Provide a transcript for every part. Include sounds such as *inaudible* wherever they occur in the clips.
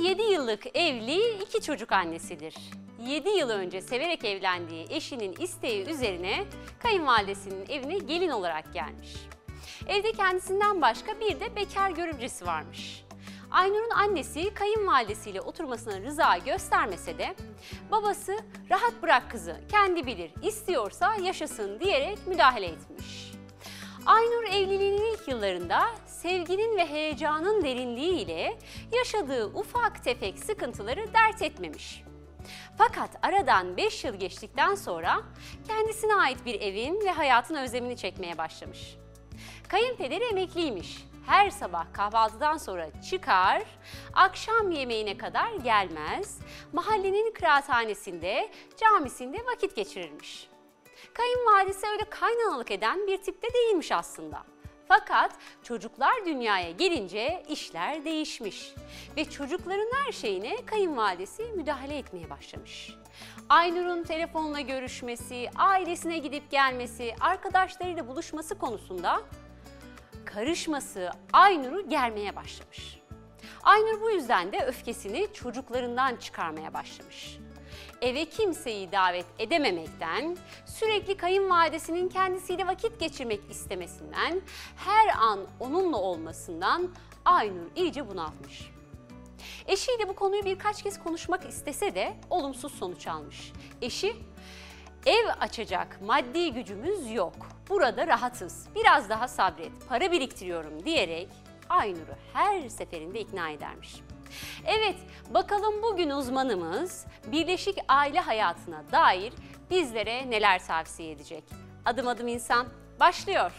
Aynur 7 yıllık evli iki çocuk annesidir. 7 yıl önce severek evlendiği eşinin isteği üzerine kayınvalidesinin evine gelin olarak gelmiş. Evde kendisinden başka bir de bekar görümcesi varmış. Aynur'un annesi kayınvalidesiyle oturmasına rıza göstermese de babası rahat bırak kızı kendi bilir istiyorsa yaşasın diyerek müdahale etmiş. Aynur evliliğinin ilk yıllarında sevginin ve heyecanın derinliğiyle yaşadığı ufak tefek sıkıntıları dert etmemiş. Fakat aradan 5 yıl geçtikten sonra kendisine ait bir evin ve hayatın özlemini çekmeye başlamış. Kayınpederi emekliymiş. Her sabah kahvaltıdan sonra çıkar, akşam yemeğine kadar gelmez, mahallenin kıraathanesinde, camisinde vakit geçirirmiş. Kayınvalidesi öyle kaynanalık eden bir tipte değilmiş aslında. Fakat çocuklar dünyaya gelince işler değişmiş ve çocukların her şeyine kayınvalidesi müdahale etmeye başlamış. Aynur'un telefonla görüşmesi, ailesine gidip gelmesi, arkadaşlarıyla buluşması konusunda karışması Aynur'u germeye başlamış. Aynur bu yüzden de öfkesini çocuklarından çıkarmaya başlamış. Eve kimseyi davet edememekten, sürekli kayınvalidesinin kendisiyle vakit geçirmek istemesinden, her an onunla olmasından Aynur iyice bunalmış. Eşiyle bu konuyu birkaç kez konuşmak istese de olumsuz sonuç almış. Eşi Ev açacak maddi gücümüz yok. Burada rahatız. Biraz daha sabret. Para biriktiriyorum diyerek Aynur'u her seferinde ikna edermiş. Evet, bakalım bugün uzmanımız birleşik aile hayatına dair bizlere neler tavsiye edecek? Adım adım insan başlıyor.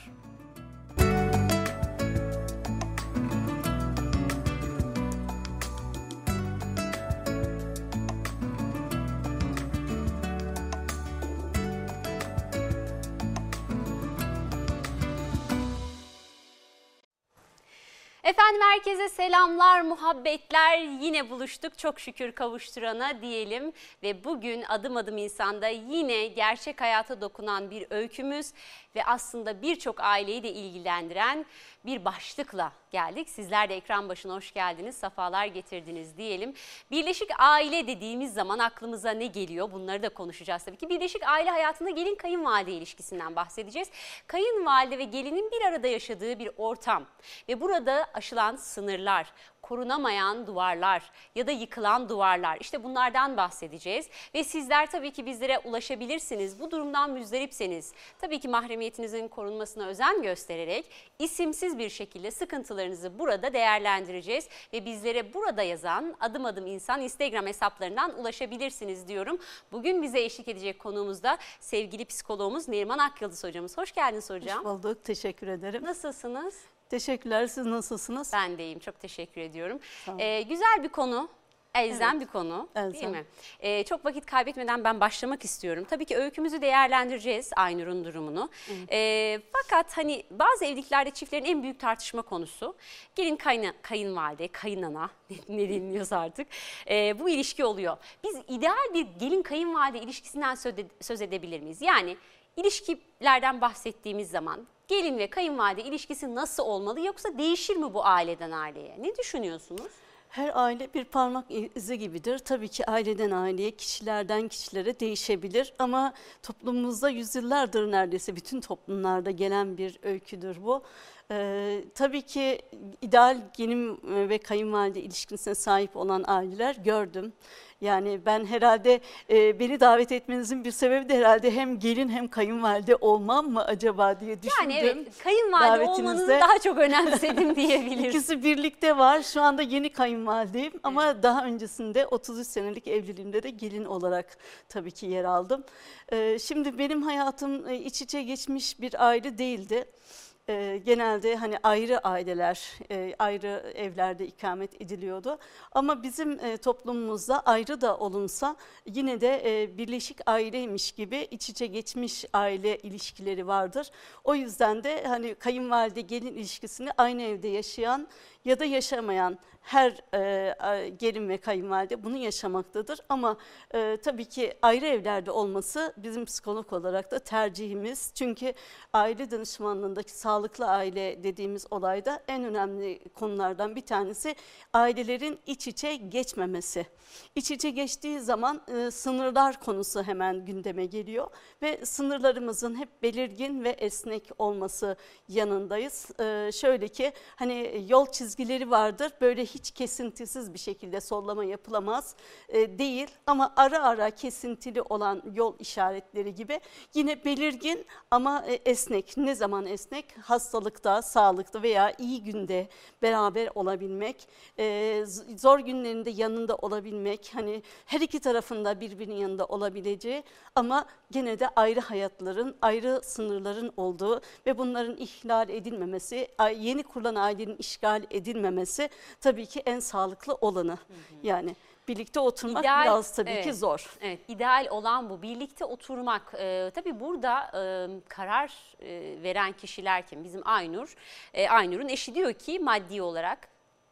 Efendim herkese selamlar, muhabbetler. Yine buluştuk. Çok şükür kavuşturana diyelim. Ve bugün adım adım insanda yine gerçek hayata dokunan bir öykümüz ve aslında birçok aileyi de ilgilendiren bir başlıkla geldik. Sizler de ekran başına hoş geldiniz, safalar getirdiniz diyelim. Birleşik aile dediğimiz zaman aklımıza ne geliyor? Bunları da konuşacağız tabii ki. Birleşik aile hayatında gelin kayınvalide ilişkisinden bahsedeceğiz. Kayınvalide ve gelinin bir arada yaşadığı bir ortam ve burada aşılan sınırlar, korunamayan duvarlar ya da yıkılan duvarlar işte bunlardan bahsedeceğiz. Ve sizler tabii ki bizlere ulaşabilirsiniz. Bu durumdan müzdaripseniz tabii ki mahremiyetinizin korunmasına özen göstererek isimsiz bir şekilde sıkıntılarınızı burada değerlendireceğiz. Ve bizlere burada yazan adım adım insan Instagram hesaplarından ulaşabilirsiniz diyorum. Bugün bize eşlik edecek konuğumuz da sevgili psikologumuz Neriman Akyıldız hocamız. Hoş geldiniz hocam. Hoş bulduk. Teşekkür ederim. Nasılsınız? Teşekkürler. Siz nasılsınız? Ben de iyiyim. Çok teşekkür ediyorum. Ee, güzel bir konu. Elzem Evet. bir konu değil Elzem. mi? Ee, çok vakit kaybetmeden ben başlamak istiyorum. Tabii ki öykümüzü değerlendireceğiz Aynur'un durumunu. Ee, fakat hani bazı evliliklerde çiftlerin en büyük tartışma konusu gelin kayna, kayınvalide, kayınana ne deniliyorsa artık ee, bu ilişki oluyor. Biz ideal bir gelin kayınvalide ilişkisinden söz, söz edebilir miyiz? Yani ilişkilerden bahsettiğimiz zaman gelin ve kayınvalide ilişkisi nasıl olmalı yoksa değişir mi bu aileden aileye? Ne düşünüyorsunuz? Her aile bir parmak izi gibidir. Tabii ki aileden aileye, kişilerden kişilere değişebilir ama toplumumuzda yüzyıllardır neredeyse bütün toplumlarda gelen bir öyküdür bu. Ee, tabii ki ideal gelin ve kayınvalide ilişkisine sahip olan aileler gördüm. Yani ben herhalde e, beni davet etmenizin bir sebebi de herhalde hem gelin hem kayınvalide olmam mı acaba diye düşündüm. Yani evet kayınvalide olmanızı daha çok önemsedim *laughs* diyebiliriz. İkisi birlikte var. Şu anda yeni kayınvalideyim ama daha öncesinde 33 senelik evliliğimde de gelin olarak tabii ki yer aldım. Ee, şimdi benim hayatım e, iç içe geçmiş bir aile değildi. Ee, genelde hani ayrı aileler, e, ayrı evlerde ikamet ediliyordu. Ama bizim e, toplumumuzda ayrı da olunsa yine de e, birleşik aileymiş gibi iç içe geçmiş aile ilişkileri vardır. O yüzden de hani kayınvalide gelin ilişkisini aynı evde yaşayan ya da yaşamayan her e, gelin ve kayınvalide bunu yaşamaktadır. Ama e, tabii ki ayrı evlerde olması bizim psikolog olarak da tercihimiz. Çünkü aile danışmanlığındaki sağlık sağlıklı aile dediğimiz olayda en önemli konulardan bir tanesi ailelerin iç içe geçmemesi. İç içe geçtiği zaman e, sınırlar konusu hemen gündeme geliyor ve sınırlarımızın hep belirgin ve esnek olması yanındayız. E, şöyle ki hani yol çizgileri vardır böyle hiç kesintisiz bir şekilde sollama yapılamaz e, değil ama ara ara kesintili olan yol işaretleri gibi yine belirgin ama e, esnek. Ne zaman esnek? Hastalıkta, sağlıkta veya iyi günde beraber olabilmek, e, zor günlerinde yanında olabilmek, hani her iki tarafında birbirinin yanında olabileceği ama gene de ayrı hayatların, ayrı sınırların olduğu ve bunların ihlal edilmemesi, yeni kurulan ailenin işgal edilmemesi tabii ki en sağlıklı olanı. Yani birlikte oturmak İdeal, biraz tabii ki evet. zor. Evet, ideal olan bu. Birlikte oturmak. Ee, tabii burada e, karar e, veren kişiler kim? Bizim Aynur. E, Aynur'un eşi diyor ki maddi olarak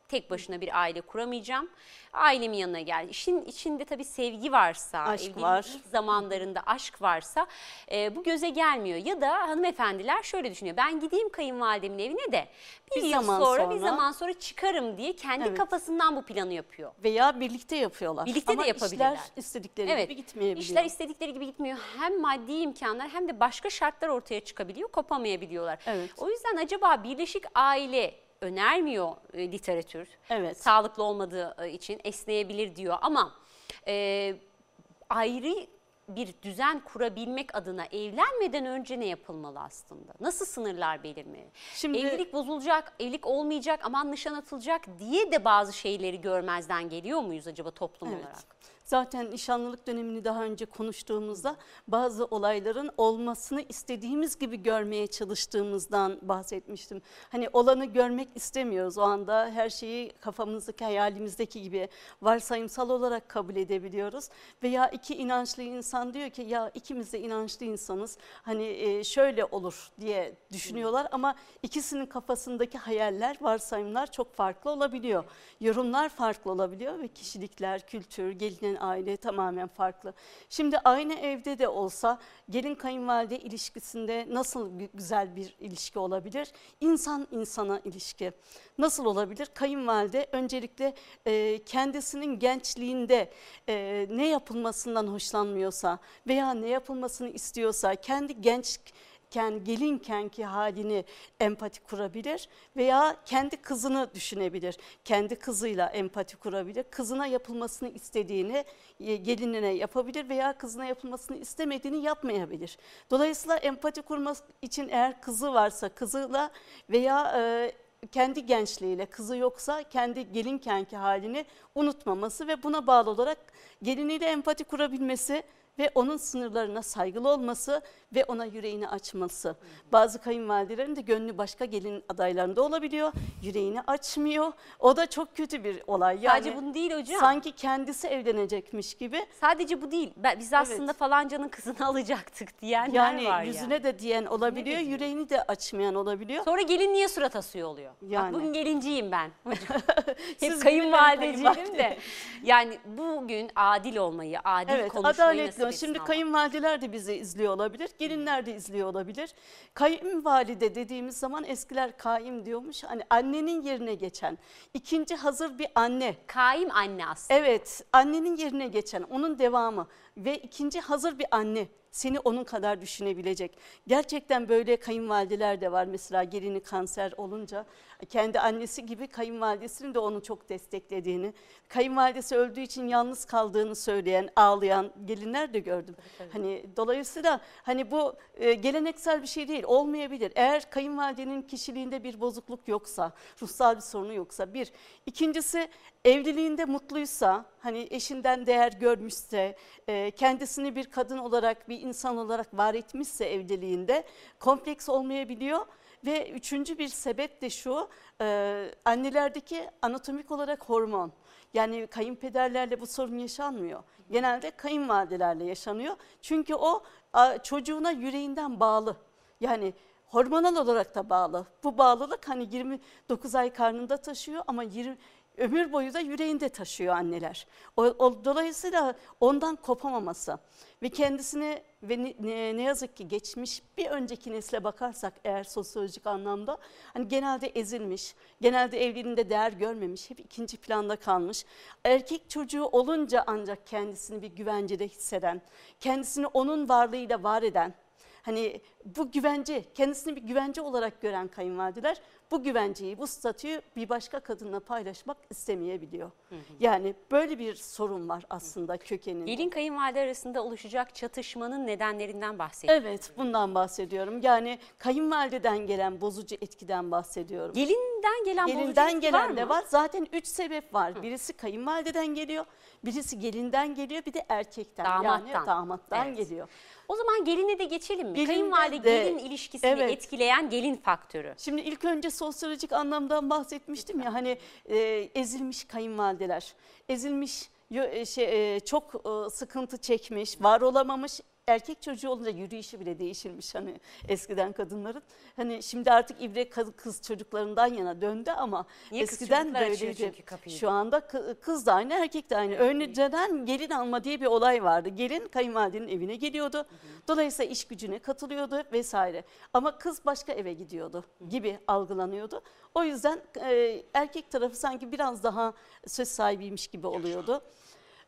tek başına bir aile kuramayacağım. Ailemin yanına gel. İşin içinde tabii sevgi varsa, Aşk var. zamanlarında aşk varsa e, bu göze gelmiyor. Ya da hanımefendiler şöyle düşünüyor. Ben gideyim kayınvalidemin evine de bir, Bir yıl zaman sonra, bir sonra- zaman sonra çıkarım diye kendi Evet. kafasından bu planı yapıyor. Veya birlikte yapıyorlar. Birlikte de Ama yapabilirler. işler istedikleri Evet, gibi gitmeyebiliyor. İşler istedikleri gibi gitmiyor. Hem maddi imkanlar hem de başka şartlar ortaya çıkabiliyor, kopamayabiliyorlar. Evet. O yüzden acaba birleşik aile önermiyor e, literatür. Evet. Sağlıklı olmadığı e, için esneyebilir diyor ama e, ayrı bir düzen kurabilmek adına evlenmeden önce ne yapılmalı aslında? Nasıl sınırlar belirmeli? Şimdi- Evlilik bozulacak, evlilik olmayacak, aman nişan atılacak diye de bazı şeyleri görmezden geliyor muyuz acaba toplum Evet. olarak? Zaten nişanlılık dönemini daha önce konuştuğumuzda bazı olayların olmasını istediğimiz gibi görmeye çalıştığımızdan bahsetmiştim. Hani olanı görmek istemiyoruz o anda her şeyi kafamızdaki hayalimizdeki gibi varsayımsal olarak kabul edebiliyoruz. Veya iki inançlı insan diyor ki ya ikimiz de inançlı insanız hani e, şöyle olur diye düşünüyorlar ama ikisinin kafasındaki hayaller, varsayımlar çok farklı olabiliyor. Yorumlar farklı olabiliyor ve kişilikler, kültür, gelinen aile tamamen farklı. Şimdi aynı evde de olsa gelin kayınvalide ilişkisinde nasıl gü- güzel bir ilişki olabilir? İnsan insana ilişki. Nasıl olabilir? Kayınvalide öncelikle e, kendisinin gençliğinde e, ne yapılmasından hoşlanmıyorsa veya ne yapılmasını istiyorsa kendi genç ken gelinkenki halini empati kurabilir veya kendi kızını düşünebilir. Kendi kızıyla empati kurabilir. Kızına yapılmasını istediğini e, gelinine yapabilir veya kızına yapılmasını istemediğini yapmayabilir. Dolayısıyla empati kurmak için eğer kızı varsa kızıyla veya e, kendi gençliğiyle kızı yoksa kendi gelinkenki halini unutmaması ve buna bağlı olarak geliniyle empati kurabilmesi ve onun sınırlarına saygılı olması ve ona yüreğini açması. Bazı kayınvalidelerin de gönlü başka gelin adaylarında olabiliyor. Yüreğini açmıyor. O da çok kötü bir olay. Yani Sadece bunu değil hocam. sanki kendisi evlenecekmiş gibi. Sadece bu değil. Ben, biz aslında falancanın kızını *laughs* alacaktık diyenler Yani var yüzüne yani. de diyen olabiliyor, yüreğini de açmayan olabiliyor. Sonra gelin niye surat asıyor oluyor? Bak Yani. bugün gelinciyim ben. *laughs* Hocam. Hep kayınvalideciyim kayınvalide. de. Yani bugün adil olmayı, adil Evet, konuşmayı adaletli. Etsin Şimdi Allah. kayınvalideler de bizi izliyor olabilir, gelinler de izliyor olabilir. Kayınvalide dediğimiz zaman eskiler kaim diyormuş. Hani annenin yerine geçen, ikinci hazır bir anne. Kaim anne aslında. Evet, annenin yerine geçen, onun devamı ve ikinci hazır bir anne. Seni onun kadar düşünebilecek. Gerçekten böyle kayınvalideler de var. Mesela gelini kanser olunca kendi annesi gibi kayınvalidesinin de onu çok desteklediğini, kayınvalidesi öldüğü için yalnız kaldığını söyleyen, ağlayan gelinler de gördüm. Hani dolayısıyla hani bu e, geleneksel bir şey değil, olmayabilir. Eğer kayınvalidenin kişiliğinde bir bozukluk yoksa, ruhsal bir sorunu yoksa bir. İkincisi evliliğinde mutluysa, hani eşinden değer görmüşse, e, kendisini bir kadın olarak, bir insan olarak var etmişse evliliğinde kompleks olmayabiliyor. Ve üçüncü bir sebep de şu, e, annelerdeki anatomik olarak hormon. Yani kayınpederlerle bu sorun yaşanmıyor. Genelde kayınvalidelerle yaşanıyor. Çünkü o çocuğuna yüreğinden bağlı. Yani hormonal olarak da bağlı. Bu bağlılık hani 29 ay karnında taşıyor ama 20 ömür boyu da yüreğinde taşıyor anneler. O, o- dolayısıyla ondan kopamaması ve kendisini ve ne, ne- yazık ki geçmiş bir önceki nesle bakarsak eğer sosyolojik anlamda hani genelde ezilmiş, genelde evliliğinde değer görmemiş, hep ikinci planda kalmış. Erkek çocuğu olunca ancak kendisini bir güvencede hisseden, kendisini onun varlığıyla var eden, Hani bu güvence, kendisini bir güvence olarak gören kayınvalideler bu güvenceyi, bu statüyü bir başka kadınla paylaşmak istemeyebiliyor. Yani böyle bir sorun var aslında kökeninde. Gelin kayınvalide arasında oluşacak çatışmanın nedenlerinden bahsediyor. Evet, bundan bahsediyorum. Yani kayınvalideden gelen bozucu etkiden bahsediyorum. Gelinden gelen bozucu Gelinden etki gelen var de mı? var. Zaten üç sebep var. Birisi kayınvalideden geliyor, birisi gelinden geliyor, bir de erkekten Damattan. yani damattan Evet. geliyor. O zaman geline de geçelim mi? Geline Kayınvalide de- gelin ilişkisini Evet. etkileyen gelin faktörü. Şimdi ilk önce sosyolojik anlamdan bahsetmiştim ya hani e, ezilmiş kayınvalideler, ezilmiş e, şey, e, çok e, sıkıntı çekmiş, var olamamış. Erkek çocuğu olunca yürüyüşü bile değişirmiş hani eskiden kadınların. Hani şimdi artık ibre kız, çocuklarından yana döndü ama Niye eskiden böyleydi. Şu anda kı- kız da aynı erkek de aynı. Önceden gelin alma diye bir olay vardı. Gelin kayınvalidenin evine geliyordu. Dolayısıyla iş gücüne katılıyordu vesaire. Ama kız başka eve gidiyordu gibi algılanıyordu. O yüzden e, erkek tarafı sanki biraz daha söz sahibiymiş gibi oluyordu.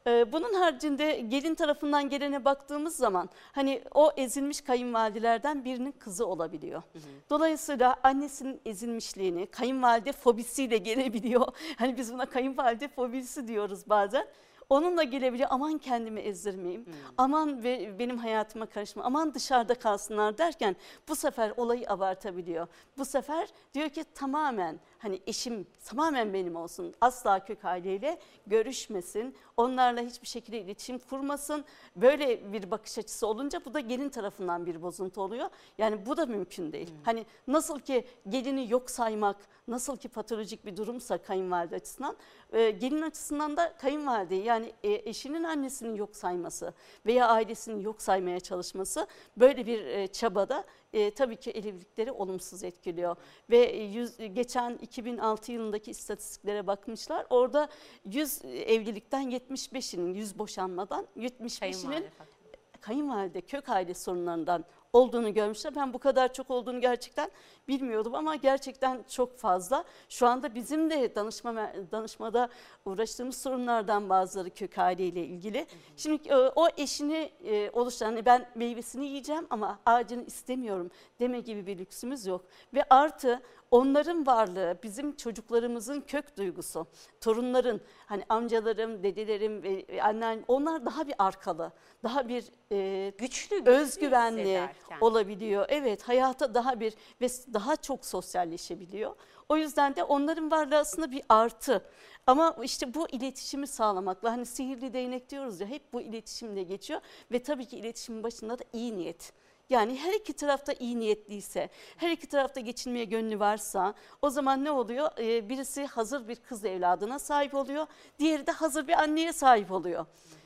E, Bunun haricinde gelin tarafından gelene baktığımız zaman hani o ezilmiş kayınvalidelerden birinin kızı olabiliyor. Dolayısıyla annesinin ezilmişliğini kayınvalide fobisiyle gelebiliyor. *laughs* Hani biz buna kayınvalide fobisi diyoruz bazen. Onunla gelebiliyor aman kendimi ezdirmeyeyim, aman ve benim hayatıma karışma, aman dışarıda kalsınlar derken bu sefer olayı abartabiliyor. Bu sefer diyor ki tamamen hani eşim tamamen benim olsun, asla kök aileyle görüşmesin, onlarla hiçbir şekilde iletişim kurmasın. Böyle bir bakış açısı olunca bu da gelin tarafından bir bozuntu oluyor. Yani bu da mümkün değil. Hani nasıl ki gelini yok saymak, nasıl ki patolojik bir durumsa kayınvalide açısından, e, gelin açısından da kayınvalideyi yani e, eşinin annesinin yok sayması veya ailesinin yok saymaya çalışması böyle bir e, çabada e, tabii ki evlilikleri olumsuz etkiliyor. Ve e, yüz, geçen 2006 yılındaki istatistiklere bakmışlar. Orada 100 evlilikten 75'inin 100 boşanmadan 75'inin Kayınvalide faktörü. kayınvalide kök aile sorunlarından olduğunu görmüşler. Ben bu kadar çok olduğunu gerçekten bilmiyordum ama gerçekten çok fazla. Şu anda bizim de danışma danışmada uğraştığımız sorunlardan bazıları kök aileyle ilgili. Şimdi e, o eşini e, oluşturan hani ben meyvesini yiyeceğim ama ağacını istemiyorum deme gibi bir lüksümüz yok. Ve artı onların varlığı bizim çocuklarımızın kök duygusu, torunların hani amcalarım, dedelerim annem onlar daha bir arkalı, daha bir e, Güçlü, güçlü özgüvenli olabiliyor. Evet hayata daha bir ve daha çok sosyalleşebiliyor. O yüzden de onların varlığı aslında bir artı. Ama işte bu iletişimi sağlamakla hani sihirli değnek diyoruz ya hep bu iletişimle geçiyor ve tabii ki iletişimin başında da iyi niyet. Yani her iki tarafta iyi niyetliyse, her iki tarafta geçinmeye gönlü varsa o zaman ne oluyor? Ee, birisi hazır bir kız evladına sahip oluyor, diğeri de hazır bir anneye sahip oluyor.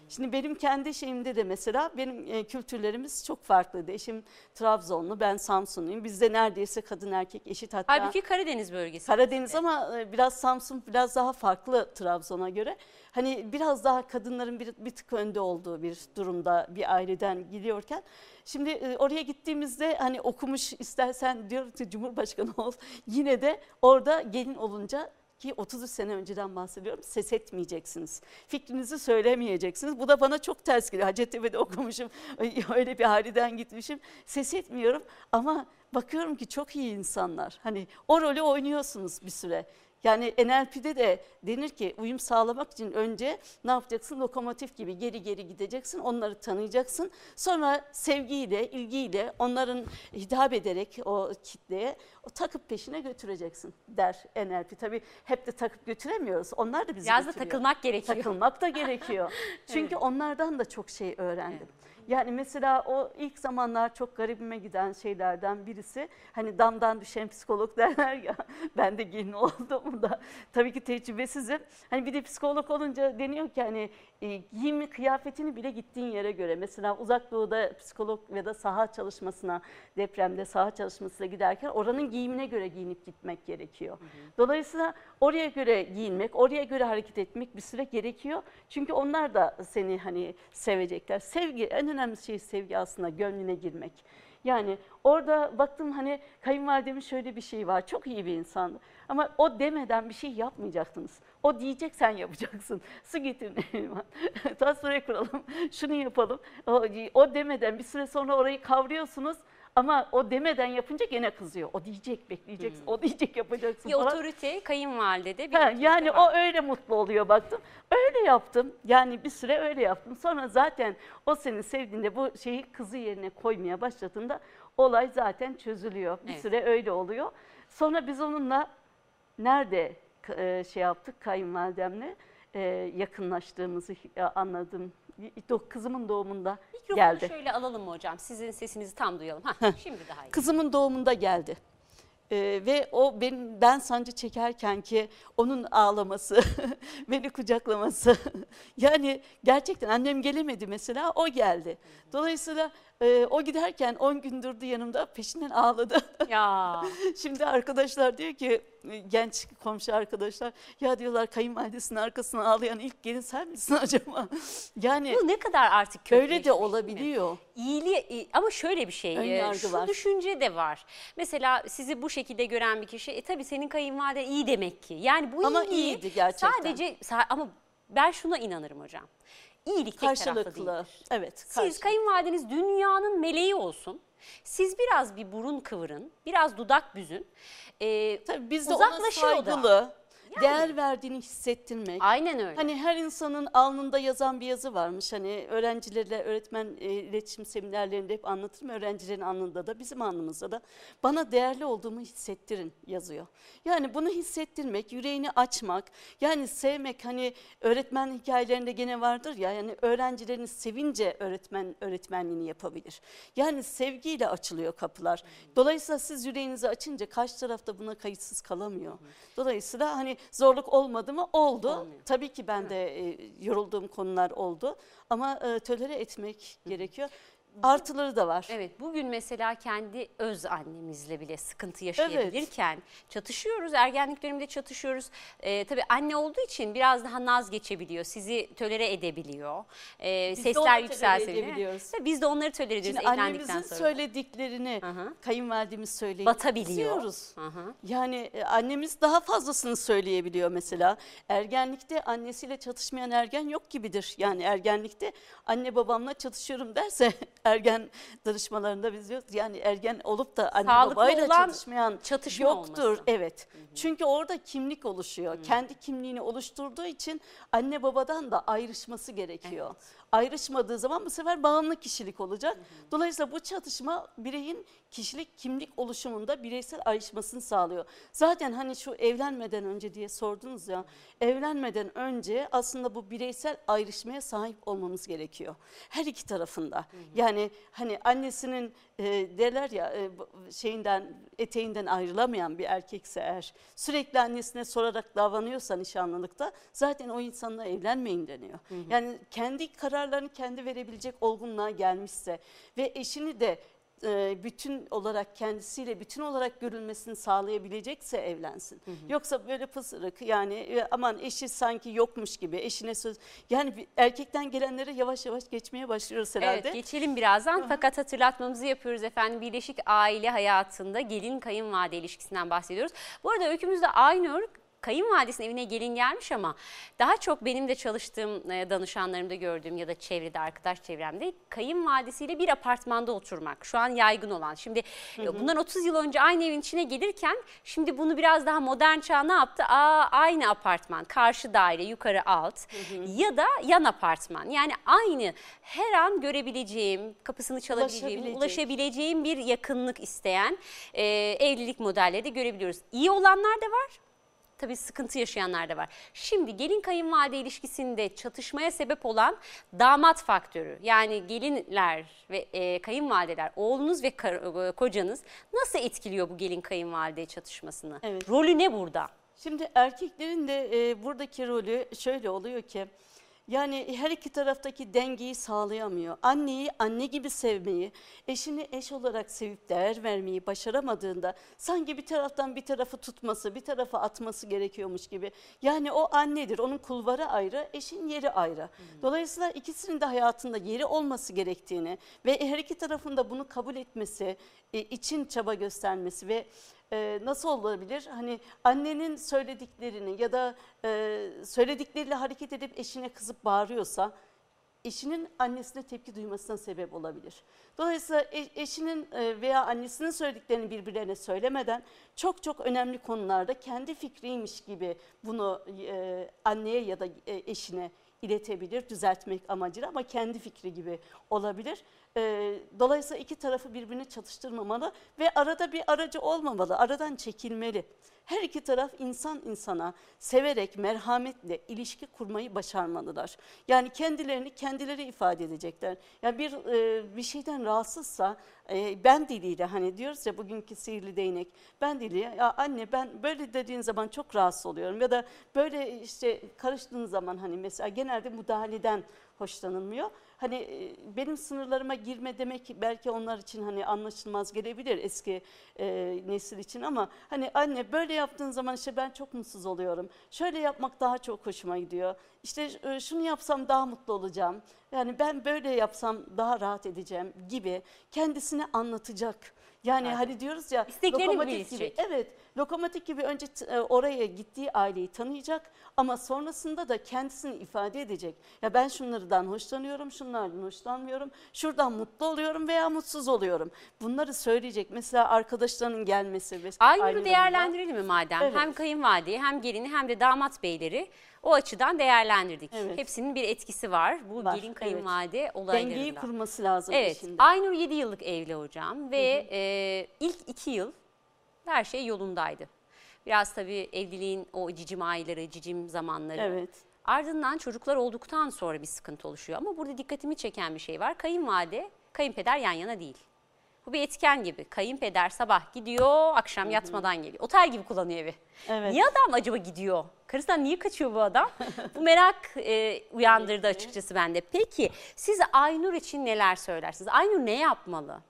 Şimdi benim kendi şeyimde de mesela benim e, kültürlerimiz çok farklıydı. Eşim Trabzonlu, ben Samsunluyum. Bizde neredeyse kadın erkek eşit hatta. Halbuki Karadeniz bölgesi. Karadeniz ama e, biraz Samsun biraz daha farklı Trabzon'a göre. Hani biraz daha kadınların bir, bir tık önde olduğu bir durumda bir aileden gidiyorken. Şimdi e, oraya gittiğimizde hani okumuş istersen diyor ki Cumhurbaşkanı ol. *laughs* Yine de orada gelin olunca ki 33 sene önceden bahsediyorum ses etmeyeceksiniz. Fikrinizi söylemeyeceksiniz. Bu da bana çok ters geliyor. Hacettepe'de okumuşum. *laughs* Öyle bir haliden gitmişim. Ses etmiyorum ama bakıyorum ki çok iyi insanlar. Hani o rolü oynuyorsunuz bir süre. Yani NLP'de de denir ki uyum sağlamak için önce ne yapacaksın? Lokomotif gibi geri geri gideceksin, onları tanıyacaksın. Sonra sevgiyle, ilgiyle onların hitap ederek o kitleye o takıp peşine götüreceksin der NLP. Tabii hep de takıp götüremiyoruz. Onlar da bizi Biraz da götürüyor. takılmak gerekiyor. Takılmak da gerekiyor. *laughs* Çünkü onlardan da çok şey öğrendim. Yani mesela o ilk zamanlar çok garibime giden şeylerden birisi hani damdan düşen psikolog *laughs* derler ya ben de gelin oldum da tabii ki tecrübesizim. Hani bir de psikolog olunca deniyor ki hani e, giyimi kıyafetini bile gittiğin yere göre mesela uzak doğuda psikolog ya da saha çalışmasına depremde saha çalışmasına giderken oranın giyimine göre giyinip gitmek gerekiyor. Dolayısıyla oraya göre giyinmek, oraya göre hareket etmek bir süre gerekiyor. Çünkü onlar da seni hani sevecekler. Sevgi en önemli şey sevgi aslında gönlüne girmek. Yani orada baktım hani kayınvalidemin şöyle bir şey var. Çok iyi bir insandı. Ama o demeden bir şey yapmayacaktınız. O diyecek sen yapacaksın. *laughs* Su getirin. *laughs* Tasvire kuralım. Şunu yapalım. O, o demeden bir süre sonra orayı kavruyorsunuz. Ama o demeden yapınca gene kızıyor. O diyecek, bekleyeceksin. O diyecek, yapacaksın Bir falan. otorite kayınvalidede bir Ha, yani var. o öyle mutlu oluyor baktım. Öyle yaptım. Yani bir süre öyle yaptım. Sonra zaten o seni sevdiğinde bu şeyi kızı yerine koymaya başladığında olay zaten çözülüyor. Bir Evet. süre öyle oluyor. Sonra biz onunla nerede e, şey yaptık kayınvalidemle e, yakınlaştığımızı e, anladım. Kızımın doğumunda Mikrofonu geldi. şöyle alalım mı hocam? Sizin sesinizi tam duyalım. Hah, şimdi daha iyi. Kızımın doğumunda geldi. Ee, ve o ben, ben sancı çekerken ki onun ağlaması, *laughs* beni kucaklaması. *laughs* yani gerçekten annem gelemedi mesela o geldi. Dolayısıyla e, o giderken 10 gün durdu yanımda peşinden ağladı. ya *laughs* Şimdi arkadaşlar diyor ki genç komşu arkadaşlar ya diyorlar kayınvalidesinin arkasına ağlayan ilk gelin sen misin *laughs* acaba? Yani bu ne kadar artık öyle de değil mi? olabiliyor. İyiliği iyi- ama şöyle bir şey, e, şu var. düşünce de var. Mesela sizi bu şekilde gören bir kişi, e tabii senin kayınvalide iyi demek ki. Yani bu Ama iyiliği iyiydi gerçekten. sadece sa- ama ben şuna inanırım hocam. İyilik tek Karşılıklı. değildir. Evet. Siz karşılıklı. kayınvalideniz dünyanın meleği olsun. Siz biraz bir burun kıvırın, biraz dudak büzün. E, Tabii biz de ona uzaklaşır o da. saygılı, değer verdiğini hissettirmek. Aynen öyle. Hani her insanın alnında yazan bir yazı varmış. Hani öğrencilerle öğretmen e, iletişim seminerlerinde hep anlatırım. Öğrencilerin alnında da bizim alnımızda da bana değerli olduğumu hissettirin yazıyor. Yani bunu hissettirmek, yüreğini açmak, yani sevmek hani öğretmen hikayelerinde gene vardır ya yani öğrencilerini sevince öğretmen öğretmenliğini yapabilir. Yani sevgiyle açılıyor kapılar. Dolayısıyla siz yüreğinizi açınca karşı tarafta buna kayıtsız kalamıyor. Dolayısıyla hani zorluk olmadı mı? Oldu. Olmuyor. Tabii ki ben de e, yorulduğum konular oldu ama e, tölere etmek gerekiyor. Artıları da var. Evet bugün mesela kendi öz annemizle bile sıkıntı yaşayabilirken çatışıyoruz. Ergenlik döneminde çatışıyoruz. Ee, tabii anne olduğu için biraz daha naz geçebiliyor. Sizi tölere edebiliyor. Ee, Biz sesler onu tolere yükselse bile. edebiliyoruz. Tabii Biz de onları tölere ediyoruz Şimdi evlendikten annemizin sonra. söylediklerini Hı hı. kayınvalidemiz söyleyip Batabiliyor. kızıyoruz. Hı hı. Yani e, annemiz daha fazlasını söyleyebiliyor mesela. Ergenlikte annesiyle çatışmayan ergen yok gibidir. Yani ergenlikte anne babamla çatışıyorum derse *laughs* ergen danışmalarında biz diyoruz. Yani ergen olup da anne Sağlıklı babayla olan çatışmayan çatışma yoktur. olması. Evet. Çünkü orada kimlik oluşuyor. Kendi kimliğini oluşturduğu için anne babadan da ayrışması gerekiyor. Ayrışmadığı zaman bu sefer bağımlı kişilik olacak. Dolayısıyla bu çatışma bireyin kişilik kimlik oluşumunda bireysel ayrışmasını sağlıyor. Zaten hani şu evlenmeden önce diye sordunuz ya. Evlenmeden önce aslında bu bireysel ayrışmaya sahip olmamız gerekiyor. Her iki tarafında. Yani hani annesinin e, derler ya e, şeyinden eteğinden ayrılamayan bir erkekse eğer sürekli annesine sorarak davranıyorsa nişanlılıkta zaten o insanla evlenmeyin deniyor. Yani kendi kararlarını kendi verebilecek olgunluğa gelmişse ve eşini de e, bütün olarak kendisiyle bütün olarak görülmesini sağlayabilecekse evlensin. Yoksa böyle pısırık yani e, aman eşi sanki yokmuş gibi eşine söz yani erkekten gelenlere yavaş yavaş geçmeye başlıyoruz herhalde. Evet geçelim birazdan fakat hatırlatmamızı yapıyoruz efendim. Birleşik aile hayatında gelin kayınvalide ilişkisinden bahsediyoruz. Bu arada öykümüzde Aynur kayınvalidesinin evine gelin gelmiş ama daha çok benim de çalıştığım e, danışanlarımda gördüğüm ya da çevrede arkadaş çevremde kayınvalidesiyle bir apartmanda oturmak şu an yaygın olan. Şimdi e, bundan 30 yıl önce aynı evin içine gelirken şimdi bunu biraz daha modern çağ ne yaptı? Aa aynı apartman, karşı daire, yukarı alt ya da yan apartman. Yani aynı her an görebileceğim, kapısını çalabileceğim, Ulaşabilecek. ulaşabileceğim bir yakınlık isteyen e, evlilik modelleri de görebiliyoruz. İyi olanlar da var, tabii sıkıntı yaşayanlar da var. Şimdi gelin kayınvalide ilişkisinde çatışmaya sebep olan damat faktörü yani gelinler ve e, kayınvalideler oğlunuz ve kar- e, kocanız nasıl etkiliyor bu gelin kayınvalide çatışmasını? Evet. Rolü ne burada? Şimdi erkeklerin de e, buradaki rolü şöyle oluyor ki yani her iki taraftaki dengeyi sağlayamıyor. Anneyi anne gibi sevmeyi, eşini eş olarak sevip değer vermeyi başaramadığında sanki bir taraftan bir tarafı tutması, bir tarafa atması gerekiyormuş gibi. Yani o annedir, onun kulvarı ayrı, eşin yeri ayrı. Dolayısıyla ikisinin de hayatında yeri olması gerektiğini ve her iki tarafın da bunu kabul etmesi, e, için çaba göstermesi ve e, nasıl olabilir? Hani annenin söylediklerini ya da e, söyledikleriyle hareket edip eşine kızıp bağırıyorsa eşinin annesine tepki duymasına sebep olabilir. Dolayısıyla e- eşinin e, veya annesinin söylediklerini birbirlerine söylemeden çok çok önemli konularda kendi fikriymiş gibi bunu e, anneye ya da eşine iletebilir düzeltmek amacıyla ama kendi fikri gibi olabilir. E, Dolayısıyla iki tarafı birbirine çatıştırmamalı ve arada bir aracı olmamalı, aradan çekilmeli. Her iki taraf insan insana severek, merhametle ilişki kurmayı başarmalılar. Yani kendilerini kendileri ifade edecekler. Ya bir e, bir şeyden rahatsızsa e, ben diliyle hani diyoruz ya bugünkü sihirli değnek. Ben diliyle ya anne ben böyle dediğin zaman çok rahatsız oluyorum ya da böyle işte karıştığın zaman hani mesela genelde müdahaleden hoşlanılmıyor. Hani e, benim sınırlarıma girme demek belki onlar için hani anlaşılmaz gelebilir eski e, nesil için ama hani anne böyle yaptığın zaman işte ben çok mutsuz oluyorum. Şöyle yapmak daha çok hoşuma gidiyor. İşte e, şunu yapsam daha mutlu olacağım. Yani ben böyle yapsam daha rahat edeceğim gibi kendisine anlatacak. Yani Aynen. hani diyoruz ya İsteklerini lokomotif gibi. Evet, lokomotif gibi önce e, oraya gittiği aileyi tanıyacak ama sonrasında da kendisini ifade edecek. Ya ben şunlardan hoşlanıyorum, şunlardan hoşlanmıyorum, şuradan mutlu oluyorum veya mutsuz oluyorum. Bunları söyleyecek. Mesela arkadaşlarının gelmesi ve Aynur'u değerlendirelim mi madem? Evet. Hem kayınvalideyi hem gelini hem de damat beyleri o açıdan değerlendirdik. Evet. Hepsinin bir etkisi var bu Var, gelin evet. kayınvalide olaylarında. Dengeyi kurması lazım Evet, eşinde. Aynur 7 yıllık evli hocam ve e, ilk 2 yıl her şey yolundaydı. Biraz tabii evliliğin o cicim ayları, cicim zamanları. Evet. Ardından çocuklar olduktan sonra bir sıkıntı oluşuyor. Ama burada dikkatimi çeken bir şey var. Kayınvalide, kayınpeder yan yana değil. Bu bir etken gibi. Kayınpeder sabah gidiyor, akşam yatmadan geliyor. Otel gibi kullanıyor evi. Evet. Niye adam acaba gidiyor? Karısından niye kaçıyor bu adam? *laughs* bu merak e, uyandırdı açıkçası bende. Peki siz Aynur için neler söylersiniz? Aynur ne yapmalı?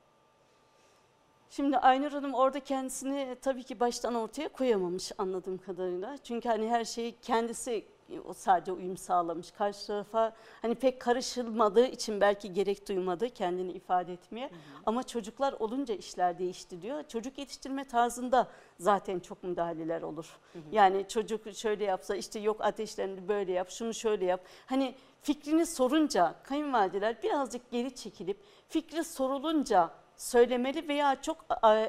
Şimdi Aynur Hanım orada kendisini tabii ki baştan ortaya koyamamış anladığım kadarıyla. Çünkü hani her şeyi kendisi o sadece uyum sağlamış. Karşı tarafa hani pek karışılmadığı için belki gerek duymadı kendini ifade etmeye. Ama çocuklar olunca işler değişti diyor. Çocuk yetiştirme tarzında zaten çok müdahaleler olur. Yani çocuk şöyle yapsa işte yok ateşlerini böyle yap, şunu şöyle yap. Hani fikrini sorunca kayınvalideler birazcık geri çekilip fikri sorulunca söylemeli veya çok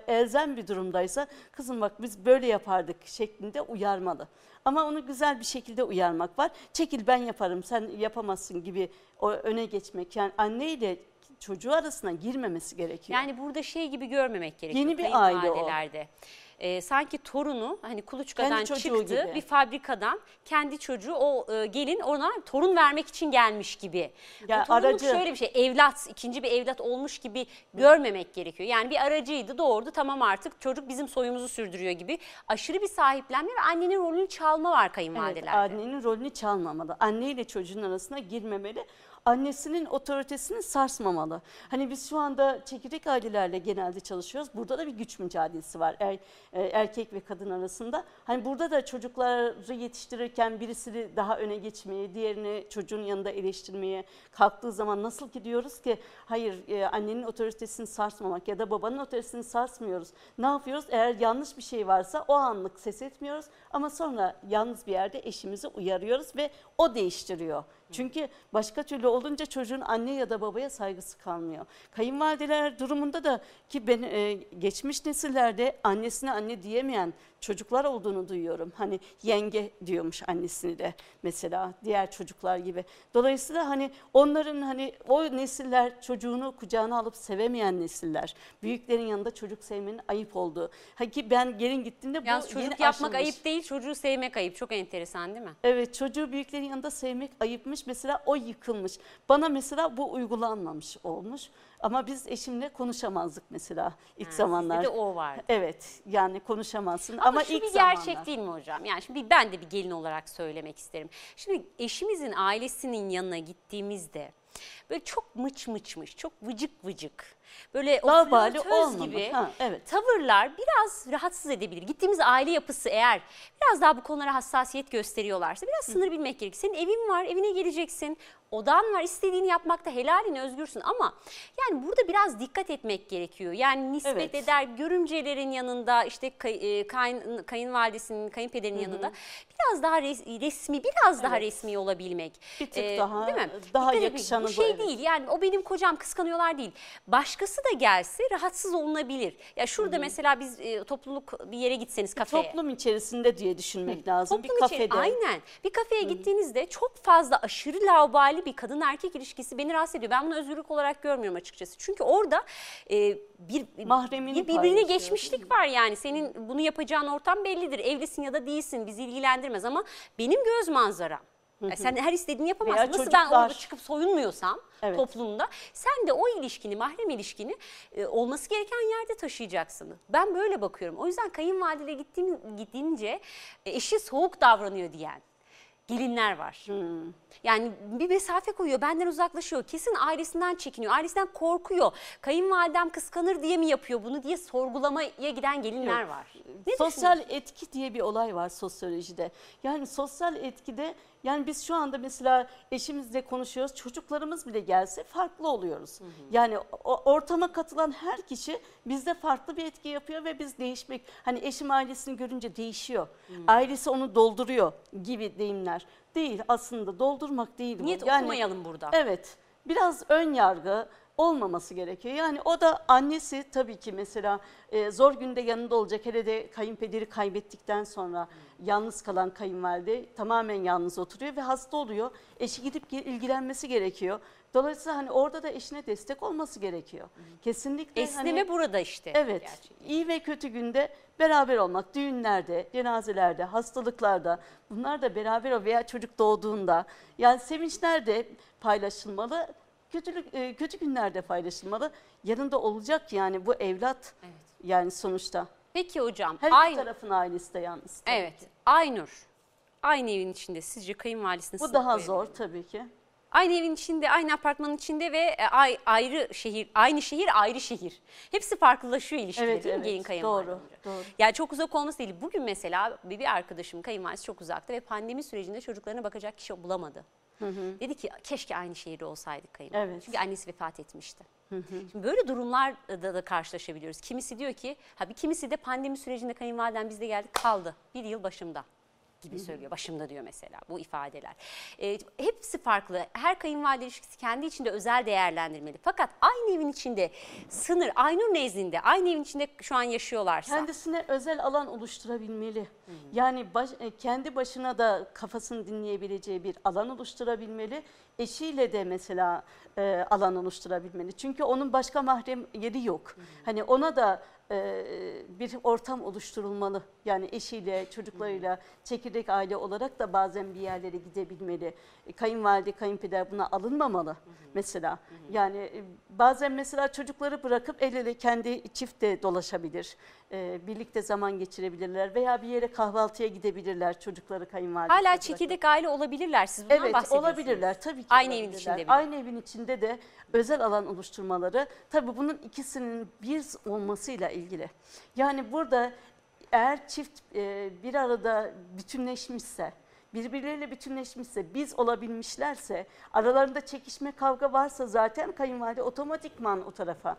elzem bir durumdaysa kızım bak biz böyle yapardık şeklinde uyarmalı. Ama onu güzel bir şekilde uyarmak var. Çekil ben yaparım sen yapamazsın gibi o öne geçmek. Yani anne ile çocuğu arasına girmemesi gerekiyor. Yani burada şey gibi görmemek gerekiyor. Yeni bir aile o. Ee, sanki torunu hani kuluçkadan Kendi çıktı gibi. bir fabrikadan kendi çocuğu o e, gelin ona torun vermek için gelmiş gibi. Ya torunluk aracı. şöyle bir şey evlat ikinci bir evlat olmuş gibi görmemek gerekiyor. Yani bir aracıydı doğurdu tamam artık çocuk bizim soyumuzu sürdürüyor gibi aşırı bir sahiplenme ve annenin rolünü çalma var Evet, kayınvalidelerde. annenin rolünü çalmamalı. Anne ile çocuğun arasına girmemeli. Annesinin otoritesini sarsmamalı. Hani biz şu anda çekirdek ailelerle genelde çalışıyoruz. Burada da bir güç mücadelesi var er- e, erkek ve kadın arasında. Hani burada da çocukları yetiştirirken birisi daha öne geçmeye, diğerini çocuğun yanında eleştirmeye kalktığı zaman nasıl gidiyoruz ki? Hayır e, annenin otoritesini sarsmamak ya da babanın otoritesini sarsmıyoruz. Ne yapıyoruz? Eğer yanlış bir şey varsa o anlık ses etmiyoruz ama sonra yalnız bir yerde eşimizi uyarıyoruz ve o değiştiriyor Çünkü başka türlü olunca çocuğun anne ya da babaya saygısı kalmıyor. Kayınvalideler durumunda da ki ben e, geçmiş nesillerde annesine anne diyemeyen çocuklar olduğunu duyuyorum. Hani yenge diyormuş annesini de mesela diğer çocuklar gibi. Dolayısıyla hani onların hani o nesiller çocuğunu kucağına alıp sevemeyen nesiller. Büyüklerin yanında çocuk sevmenin ayıp olduğu. Ha ki ben gelin gittiğimde bu Yalnız yeni çocuk yapmak aşılmış. ayıp değil, çocuğu sevmek ayıp. Çok enteresan değil mi? Evet çocuğu büyüklerin yanında sevmek ayıpmış. Mesela o yıkılmış. Bana mesela bu uygulanmamış olmuş. Ama biz eşimle konuşamazdık mesela ilk Ha, zamanlar. Sizde de o vardı. Evet yani konuşamazsın Ama, ama, şu ilk bir zamanlar. gerçek değil mi hocam? Yani şimdi ben de bir gelin olarak söylemek isterim. Şimdi eşimizin ailesinin yanına gittiğimizde böyle çok mıç mıçmış, çok vıcık vıcık. Böyle o Laubali flörtöz olmamalı. gibi Ha, evet. tavırlar biraz rahatsız edebilir. Gittiğimiz aile yapısı eğer biraz daha bu konulara hassasiyet gösteriyorlarsa biraz sınır bilmek gerekir. Senin evin var, evine geleceksin. Odan var, istediğini yapmakta helalin özgürsün ama yani burada biraz dikkat etmek gerekiyor. Yani nispet Evet. eder görümcelerin yanında işte kay, e, kayın, kayınvalidesinin, kayınpederinin yanında biraz daha res- resmi, biraz daha Evet. resmi olabilmek. Bir tık daha- değil mi? daha Dikkat yakışanı Bu şey evet. değil yani o benim kocam kıskanıyorlar değil. Başkası da gelse rahatsız olunabilir. Ya şurada mesela biz e, topluluk bir yere gitseniz kafeye. Toplum içerisinde diye düşünmek lazım. Toplum bir kafede. aynen. Bir kafeye gittiğinizde çok fazla aşırı laubali bir kadın erkek ilişkisi beni rahatsız ediyor. Ben bunu özgürlük olarak görmüyorum açıkçası. Çünkü orada e, bir, Mahremini bir birbirine geçmişlik var yani. Senin bunu yapacağın ortam bellidir. Evlisin ya da değilsin bizi ilgilendirmez ama benim göz manzaram. Ya sen her istediğini yapamazsın. Veya Nasıl ben çocuklar. orada çıkıp soyunmuyorsam Evet. toplumda sen de o ilişkini, mahrem ilişkini e, olması gereken yerde taşıyacaksın. Ben böyle bakıyorum. O yüzden kayınvalideye gittiğim, gidince e, eşi soğuk davranıyor diyen gelinler var. Hmm. Yani bir mesafe koyuyor, benden uzaklaşıyor. Kesin ailesinden çekiniyor, ailesinden korkuyor. Kayınvalidem kıskanır diye mi yapıyor bunu diye sorgulamaya giden gelinler Yok. var. Ne sosyal etki diye bir olay var sosyolojide. Yani sosyal etkide yani biz şu anda mesela eşimizle konuşuyoruz. Çocuklarımız bile gelse farklı oluyoruz. Yani o ortama katılan her kişi bizde farklı bir etki yapıyor ve biz değişmek hani eşim ailesini görünce değişiyor. Ailesi onu dolduruyor gibi deyimler. Değil aslında doldurmak değil bu. Niyet Yani- okumayalım burada. Evet. Biraz ön yargı olmaması gerekiyor. Yani o da annesi tabii ki mesela e, zor günde yanında olacak. Hele de kayınpederi kaybettikten sonra yalnız kalan kayınvalide tamamen yalnız oturuyor ve hasta oluyor. Eşi gidip ilgilenmesi gerekiyor. Dolayısıyla hani orada da eşine destek olması gerekiyor. Kesinlikle Esneme hani, burada işte. Evet. gerçekten. iyi ve kötü günde beraber olmak, düğünlerde, cenazelerde, hastalıklarda bunlar da beraber veya çocuk doğduğunda yani sevinçler de paylaşılmalı. Kötülük e, kötü günlerde paylaşılmalı. Yanında olacak yani bu evlat Evet. yani sonuçta. Peki hocam, Her aynı, tarafın ailesi de yalnız. evet, ki. Aynur. Aynı evin içinde sizce kayınvalidesine Bu daha zor mi? tabii ki. Aynı evin içinde, aynı apartmanın içinde ve e, ay- ayrı şehir, aynı şehir, ayrı şehir. Hepsi farklılaşıyor ilişkide Evet, değil mi evet. gelin kayınvalide Doğru, doğru. Yani çok uzak olması değil. Bugün mesela bir bir arkadaşım kayınvalidesi çok uzakta ve pandemi sürecinde çocuklarına bakacak kişi bulamadı. Dedi ki keşke aynı şehirde olsaydık kayınvalide. Evet. Çünkü annesi vefat etmişti. Şimdi böyle durumlarda da karşılaşabiliyoruz. Kimisi diyor ki, ha bir kimisi de pandemi sürecinde kayınvaliden bizde geldi kaldı. Bir yıl başımda gibi söylüyor. Başımda diyor mesela bu ifadeler. E, hepsi farklı. Her kayınvalide ilişkisi kendi içinde özel değerlendirmeli. Fakat aynı evin içinde sınır, Aynur nezdinde aynı evin içinde şu an yaşıyorlarsa. Kendisine özel alan oluşturabilmeli. Yani baş- e, kendi başına da kafasını dinleyebileceği bir alan oluşturabilmeli. Eşiyle de mesela e, alan oluşturabilmeli. Çünkü onun başka mahrem yeri yok. Hani ona da e, bir ortam oluşturulmalı. Yani eşiyle, çocuklarıyla, çekirdek aile olarak da bazen bir yerlere gidebilmeli. E, Kayınvalide, kayınpeder buna alınmamalı mesela. Yani e, bazen mesela çocukları bırakıp el ele kendi çift de dolaşabilir. E, birlikte zaman geçirebilirler veya bir yere kahvaltıya gidebilirler çocukları kayınvalide. Hala çekirdek aile olabilirler. Siz bundan Evet bahsediyorsunuz. olabilirler tabii ki. Aynı evin içinde bile. Aynı evin içinde de özel alan oluşturmaları tabii bunun ikisinin bir olmasıyla ilgili. Yani burada eğer çift e, bir arada bütünleşmişse, birbirleriyle bütünleşmişse, biz olabilmişlerse, aralarında çekişme kavga varsa zaten kayınvalide otomatikman o tarafa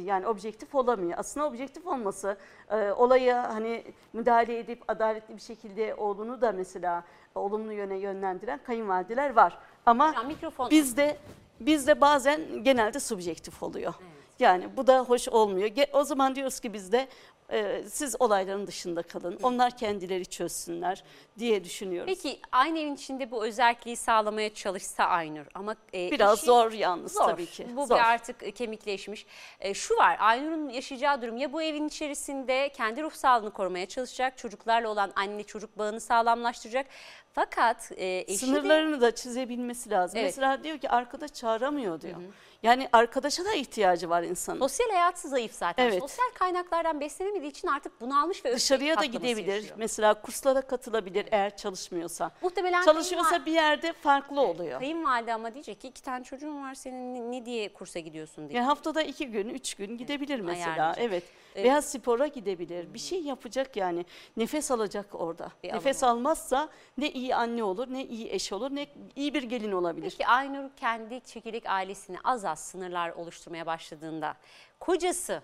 yani objektif olamıyor. Aslında objektif olması e, olaya hani müdahale edip adaletli bir şekilde oğlunu da mesela olumlu yöne yönlendiren kayınvalideler var. Ama mikrofon. bizde bizde bazen genelde subjektif oluyor. Yani bu da hoş olmuyor. O zaman diyoruz ki bizde e, siz olayların dışında kalın. Onlar kendileri çözsünler diye düşünüyoruz. Peki aynı evin içinde bu özelliği sağlamaya çalışsa Aynur ama e, Biraz eşi- zor yalnız Zor. tabii ki. Bu zor. bir artık e, kemikleşmiş. E, şu var Aynur'un yaşayacağı durum ya bu evin içerisinde kendi ruh sağlığını korumaya çalışacak, çocuklarla olan anne çocuk bağını sağlamlaştıracak. Fakat e, eşi de Sınırlarını da çizebilmesi lazım. Evet. Mesela diyor ki arkadaş çağıramıyor diyor. Yani arkadaşa da ihtiyacı var insanın. sosyal hayatı zayıf zaten. Evet. Sosyal kaynaklardan beslenemediği için artık bunalmış ve Dışarıya da gidebilir. yaşıyor. Mesela kurslara katılabilir eğer çalışmıyorsa. Muhtemelen Çalışıyorsa bir yerde farklı oluyor. Kayınvalide ama diyecek ki iki tane çocuğun var senin ne- diye kursa gidiyorsun diye. Yani haftada iki gün, üç gün gidebilir mesela. ayarlayacak. Evet. Evet. Veya spora gidebilir. Bir şey yapacak yani. Nefes alacak orada. Bir Nefes almazsa ne iyi anne olur, ne iyi eş olur, ne iyi bir gelin olabilir. Peki Aynur kendi çekirdek ailesine az az sınırlar oluşturmaya başladığında kocası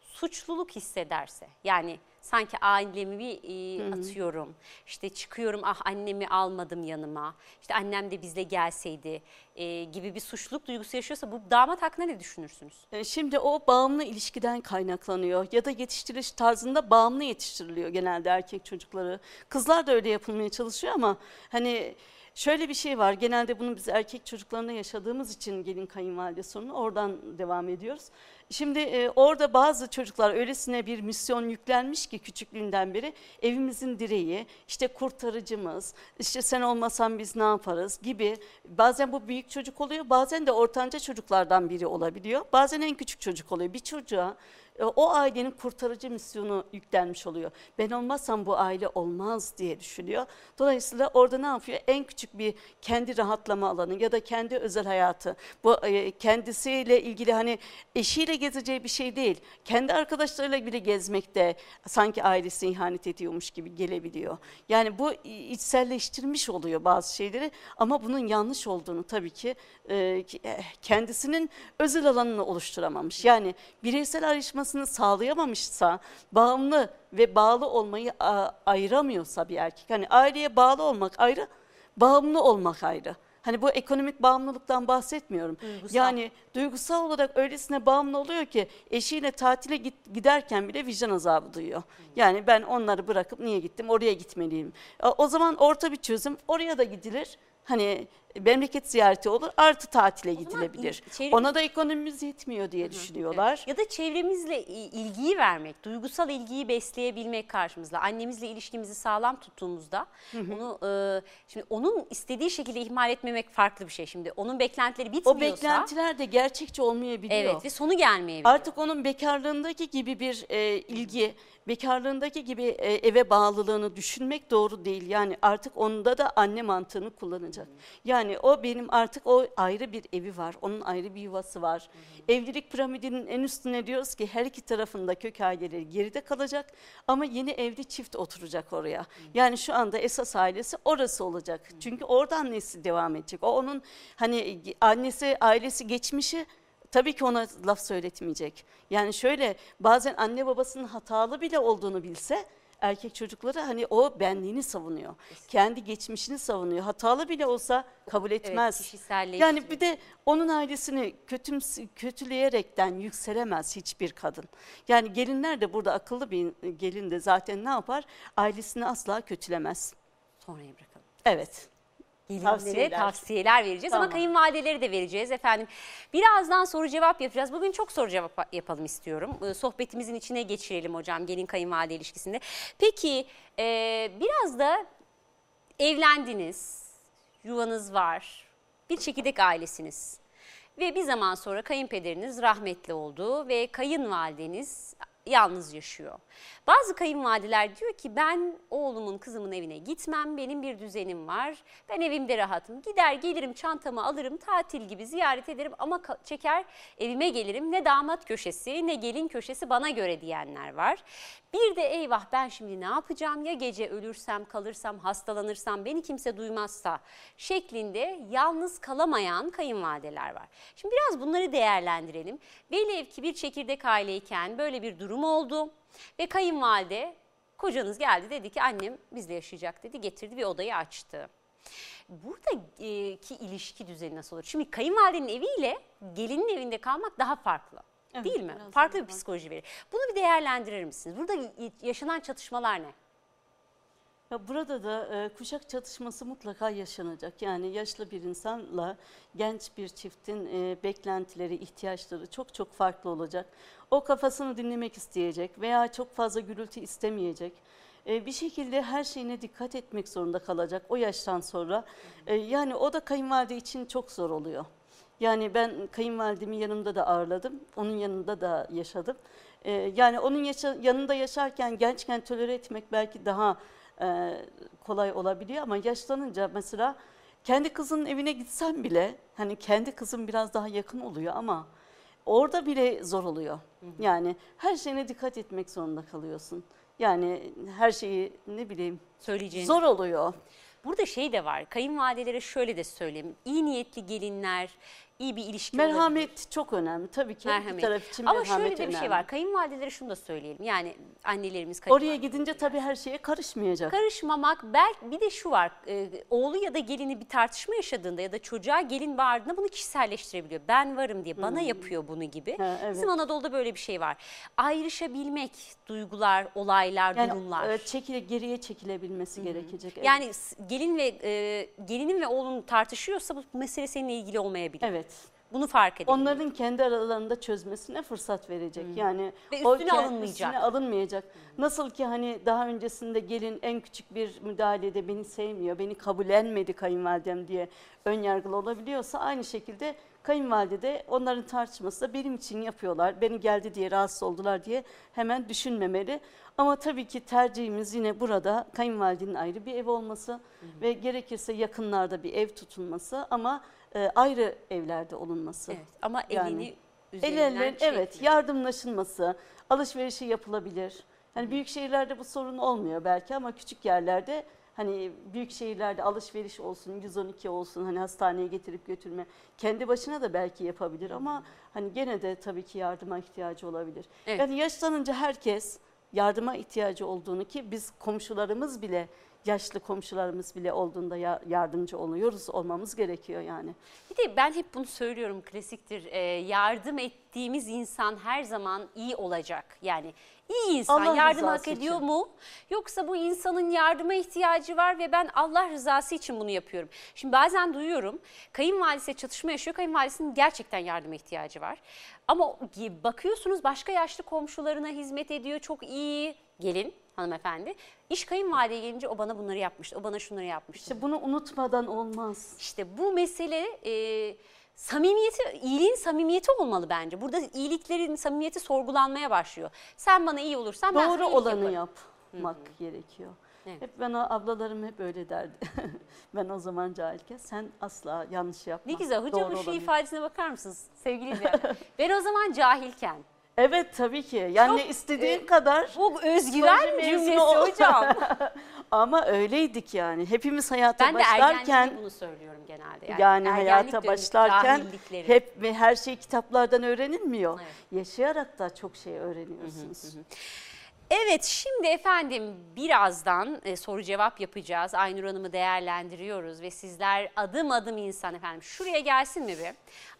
suçluluk hissederse yani sanki ailemi e, atıyorum işte çıkıyorum ah annemi almadım yanıma işte annem de bizle gelseydi e, gibi bir suçluluk duygusu yaşıyorsa bu damat hakkında ne düşünürsünüz? E, Şimdi o bağımlı ilişkiden kaynaklanıyor ya da yetiştiriş tarzında bağımlı yetiştiriliyor genelde erkek çocukları. Kızlar da öyle yapılmaya çalışıyor ama hani şöyle bir şey var genelde bunu biz erkek çocuklarında yaşadığımız için gelin kayınvalide sorunu oradan devam ediyoruz. Şimdi e, orada bazı çocuklar öylesine bir misyon yüklenmiş ki küçüklüğünden beri evimizin direği, işte kurtarıcımız, işte sen olmasan biz ne yaparız gibi. Bazen bu büyük çocuk oluyor, bazen de ortanca çocuklardan biri olabiliyor. Bazen en küçük çocuk oluyor. Bir çocuğa e, o ailenin kurtarıcı misyonu yüklenmiş oluyor. Ben olmazsam bu aile olmaz diye düşünüyor. Dolayısıyla orada ne yapıyor? En küçük bir kendi rahatlama alanı ya da kendi özel hayatı. Bu e, kendisiyle ilgili hani eşiyle gezeceği bir şey değil. Kendi arkadaşlarıyla bile gezmekte sanki ailesine ihanet ediyormuş gibi gelebiliyor. Yani bu içselleştirmiş oluyor bazı şeyleri ama bunun yanlış olduğunu tabii ki e, eh, kendisinin özel alanını oluşturamamış. Yani bireysel ayrışmasını sağlayamamışsa, bağımlı ve bağlı olmayı ayıramıyorsa bir erkek. Hani aileye bağlı olmak ayrı, bağımlı olmak ayrı. Hani bu ekonomik bağımlılıktan bahsetmiyorum. Duygusal. Yani duygusal olarak öylesine bağımlı oluyor ki eşiyle tatile git, giderken bile vicdan azabı duyuyor. Yani ben onları bırakıp niye gittim oraya gitmeliyim. O zaman orta bir çözüm oraya da gidilir. Hani memleket ziyareti olur artı tatile gidilebilir. içeri- Ona da ekonomimiz yetmiyor diye düşünüyorlar. Ya da çevremizle ilgiyi vermek, duygusal ilgiyi besleyebilmek karşımızda. Annemizle ilişkimizi sağlam tuttuğumuzda onu e, şimdi onun istediği şekilde ihmal etmemek farklı bir şey. Şimdi onun beklentileri O bitmiyorsa beklentiler de gerçekçi olmayabiliyor. evet ve sonu gelmeyebiliyor. Artık onun bekarlığındaki gibi bir e, ilgi, bekarlığındaki gibi e, eve bağlılığını düşünmek doğru değil. Yani artık onda da anne mantığını kullanacak. Yani o benim artık o ayrı bir evi var, onun ayrı bir yuvası var. Evlilik piramidinin en üstüne diyoruz ki her iki tarafında kök aileleri geride kalacak ama yeni evli çift oturacak oraya. Yani şu anda esas ailesi orası olacak. Çünkü oradan nesli devam edecek. O onun hani annesi, ailesi geçmişi Tabii ki ona laf söyletmeyecek. Yani şöyle bazen anne babasının hatalı bile olduğunu bilse erkek çocukları hani o benliğini savunuyor. Kendi geçmişini savunuyor. Hatalı bile olsa kabul etmez. kişiselleştiriyor. yani bir de onun ailesini kötüms kötüleyerekten yükselemez hiçbir kadın. Yani gelinler de burada akıllı bir gelin de zaten ne yapar? Ailesini asla kötülemez. Sonraya bırakalım. Evet. Gelinlere Tavsiyeler. tavsiyeler vereceğiz ama Tamam. kayınvalideleri de vereceğiz efendim. Birazdan soru cevap yapacağız. Bugün çok soru cevap yapalım istiyorum. Ee, Sohbetimizin içine geçirelim hocam gelin kayınvalide ilişkisinde. Peki e, biraz da evlendiniz, yuvanız var, bir çekirdek ailesiniz. Ve bir zaman sonra kayınpederiniz rahmetli oldu ve kayınvalideniz yalnız yaşıyor. Bazı kayınvalideler diyor ki ben oğlumun kızımın evine gitmem benim bir düzenim var ben evimde rahatım gider gelirim çantamı alırım tatil gibi ziyaret ederim ama çeker evime gelirim ne damat köşesi ne gelin köşesi bana göre diyenler var. Bir de eyvah ben şimdi ne yapacağım ya gece ölürsem kalırsam hastalanırsam beni kimse duymazsa şeklinde yalnız kalamayan kayınvalideler var. Şimdi biraz bunları değerlendirelim. Velev ki bir çekirdek aileyken böyle bir durum oldu ve kayınvalide kocanız geldi dedi ki annem bizle yaşayacak dedi getirdi bir odayı açtı. Buradaki ilişki düzeni nasıl olur? Şimdi kayınvalidenin eviyle gelinin evinde kalmak daha farklı. Evet, Değil mi? Farklı bir psikoloji verir. Bunu bir değerlendirir misiniz? Burada yaşanan çatışmalar ne? Ya burada da e, kuşak çatışması mutlaka yaşanacak. Yani yaşlı bir insanla genç bir çiftin e, beklentileri, ihtiyaçları çok çok farklı olacak. O kafasını dinlemek isteyecek veya çok fazla gürültü istemeyecek. E, bir şekilde her şeyine dikkat etmek zorunda kalacak o yaştan sonra. E, yani o da kayınvalide için çok zor oluyor. Yani ben kayınvalidemi yanımda da ağırladım, onun yanında da yaşadım. E, yani onun yaşa- yanında yaşarken gençken tolere etmek belki daha e, kolay olabiliyor ama yaşlanınca mesela kendi kızının evine gitsen bile hani kendi kızın biraz daha yakın oluyor ama orada bile zor oluyor. Yani her şeyine dikkat etmek zorunda kalıyorsun. Yani her şeyi ne bileyim Söyleyeceğiniz. zor oluyor. Burada şey de var. Kayınvalidelere şöyle de söyleyeyim. İyi niyetli gelinler, iyi bir ilişki olabilir. Merhamet çok önemli tabii ki Merhamet. bir taraf için Ama merhamet şöyle de bir şey var. Kayınvalidelere şunu da söyleyelim. Yani annelerimiz Oraya gidince tabii her şeye karışmayacak. Karışmamak belki bir de şu var e, oğlu ya da gelini bir tartışma yaşadığında ya da çocuğa gelin bağırdığında bunu kişiselleştirebiliyor. Ben varım diye bana yapıyor bunu gibi. Ha, evet. Bizim Anadolu'da böyle bir şey var. Ayrışabilmek, duygular, olaylar, Yani durumlar. e, çekile, geriye çekilebilmesi gerekecek. Evet. Yani gelin ve e, gelinin ve oğlunun tartışıyorsa bu mesele seninle ilgili olmayabilir. evet. Bunu fark edin. Onların kendi aralarında çözmesine fırsat verecek. Yani Ve o üstüne ke- alınmayacak. üstüne alınmayacak. Nasıl ki hani daha öncesinde gelin en küçük bir müdahalede beni sevmiyor, beni kabullenmedi kayınvalidem diye ön yargılı olabiliyorsa aynı şekilde kayınvalide de onların tartışması da benim için yapıyorlar. Beni geldi diye rahatsız oldular diye hemen düşünmemeli. Ama tabii ki tercihimiz yine burada kayınvalidenin ayrı bir ev olması ve gerekirse yakınlarda bir ev tutulması ama e, ayrı evlerde olunması. Evet, ama Yani elini El üzerinden ele evet çekmiyor. yardımlaşılması, alışverişi yapılabilir. Hani büyük şehirlerde bu sorun olmuyor belki ama küçük yerlerde hani büyük şehirlerde alışveriş olsun, 112 olsun, hani hastaneye getirip götürme kendi başına da belki yapabilir ama hani gene de tabii ki yardıma ihtiyacı olabilir. Evet. Yani yaşlanınca herkes yardıma ihtiyacı olduğunu ki biz komşularımız bile yaşlı komşularımız bile olduğunda ya- yardımcı oluyoruz olmamız gerekiyor yani. Bir de ben hep bunu söylüyorum klasiktir. Ee, yardım ettiğimiz insan her zaman iyi olacak. Yani iyi insan Allah yardım hak ediyor için. mu? Yoksa bu insanın yardıma ihtiyacı var ve ben Allah rızası için bunu yapıyorum. Şimdi bazen duyuyorum kayınvalidesiyle çatışma yaşıyor. Kayınvalidesinin gerçekten yardıma ihtiyacı var. Ama bakıyorsunuz başka yaşlı komşularına hizmet ediyor. Çok iyi gelin hanımefendi. İş kayınvalideye gelince o bana bunları yapmıştı. O bana şunları yapmıştı. İşte bunu unutmadan olmaz. İşte bu mesele e, samimiyeti, iyiliğin samimiyeti olmalı bence. Burada iyiliklerin samimiyeti sorgulanmaya başlıyor. Sen bana iyi olursan ben Doğru olanı yaparım. yapmak gerekiyor. Evet. Hep bana ablalarım hep öyle derdi. *laughs* ben o zaman cahilken sen asla yanlış yapma. Ne güzel. Hocamın doğru şu ifadesine bakar mısınız sevgili izleyenler? *laughs* ben o zaman cahilken. Evet tabii ki. Yani Çok, istediğin e, kadar Bu özgüven cümlesi hocam. *laughs* ama öyleydik yani. Hepimiz hayata ben de başlarken ergenlikte bunu söylüyorum genelde. yani, ergenlik hayata başlarken hep ve her şey kitaplardan öğrenilmiyor. Evet. Yaşayarak da çok şey öğreniyorsunuz. Evet şimdi efendim birazdan e, soru cevap yapacağız. Aynur Hanım'ı değerlendiriyoruz ve sizler adım adım insan efendim. Şuraya gelsin mi bir?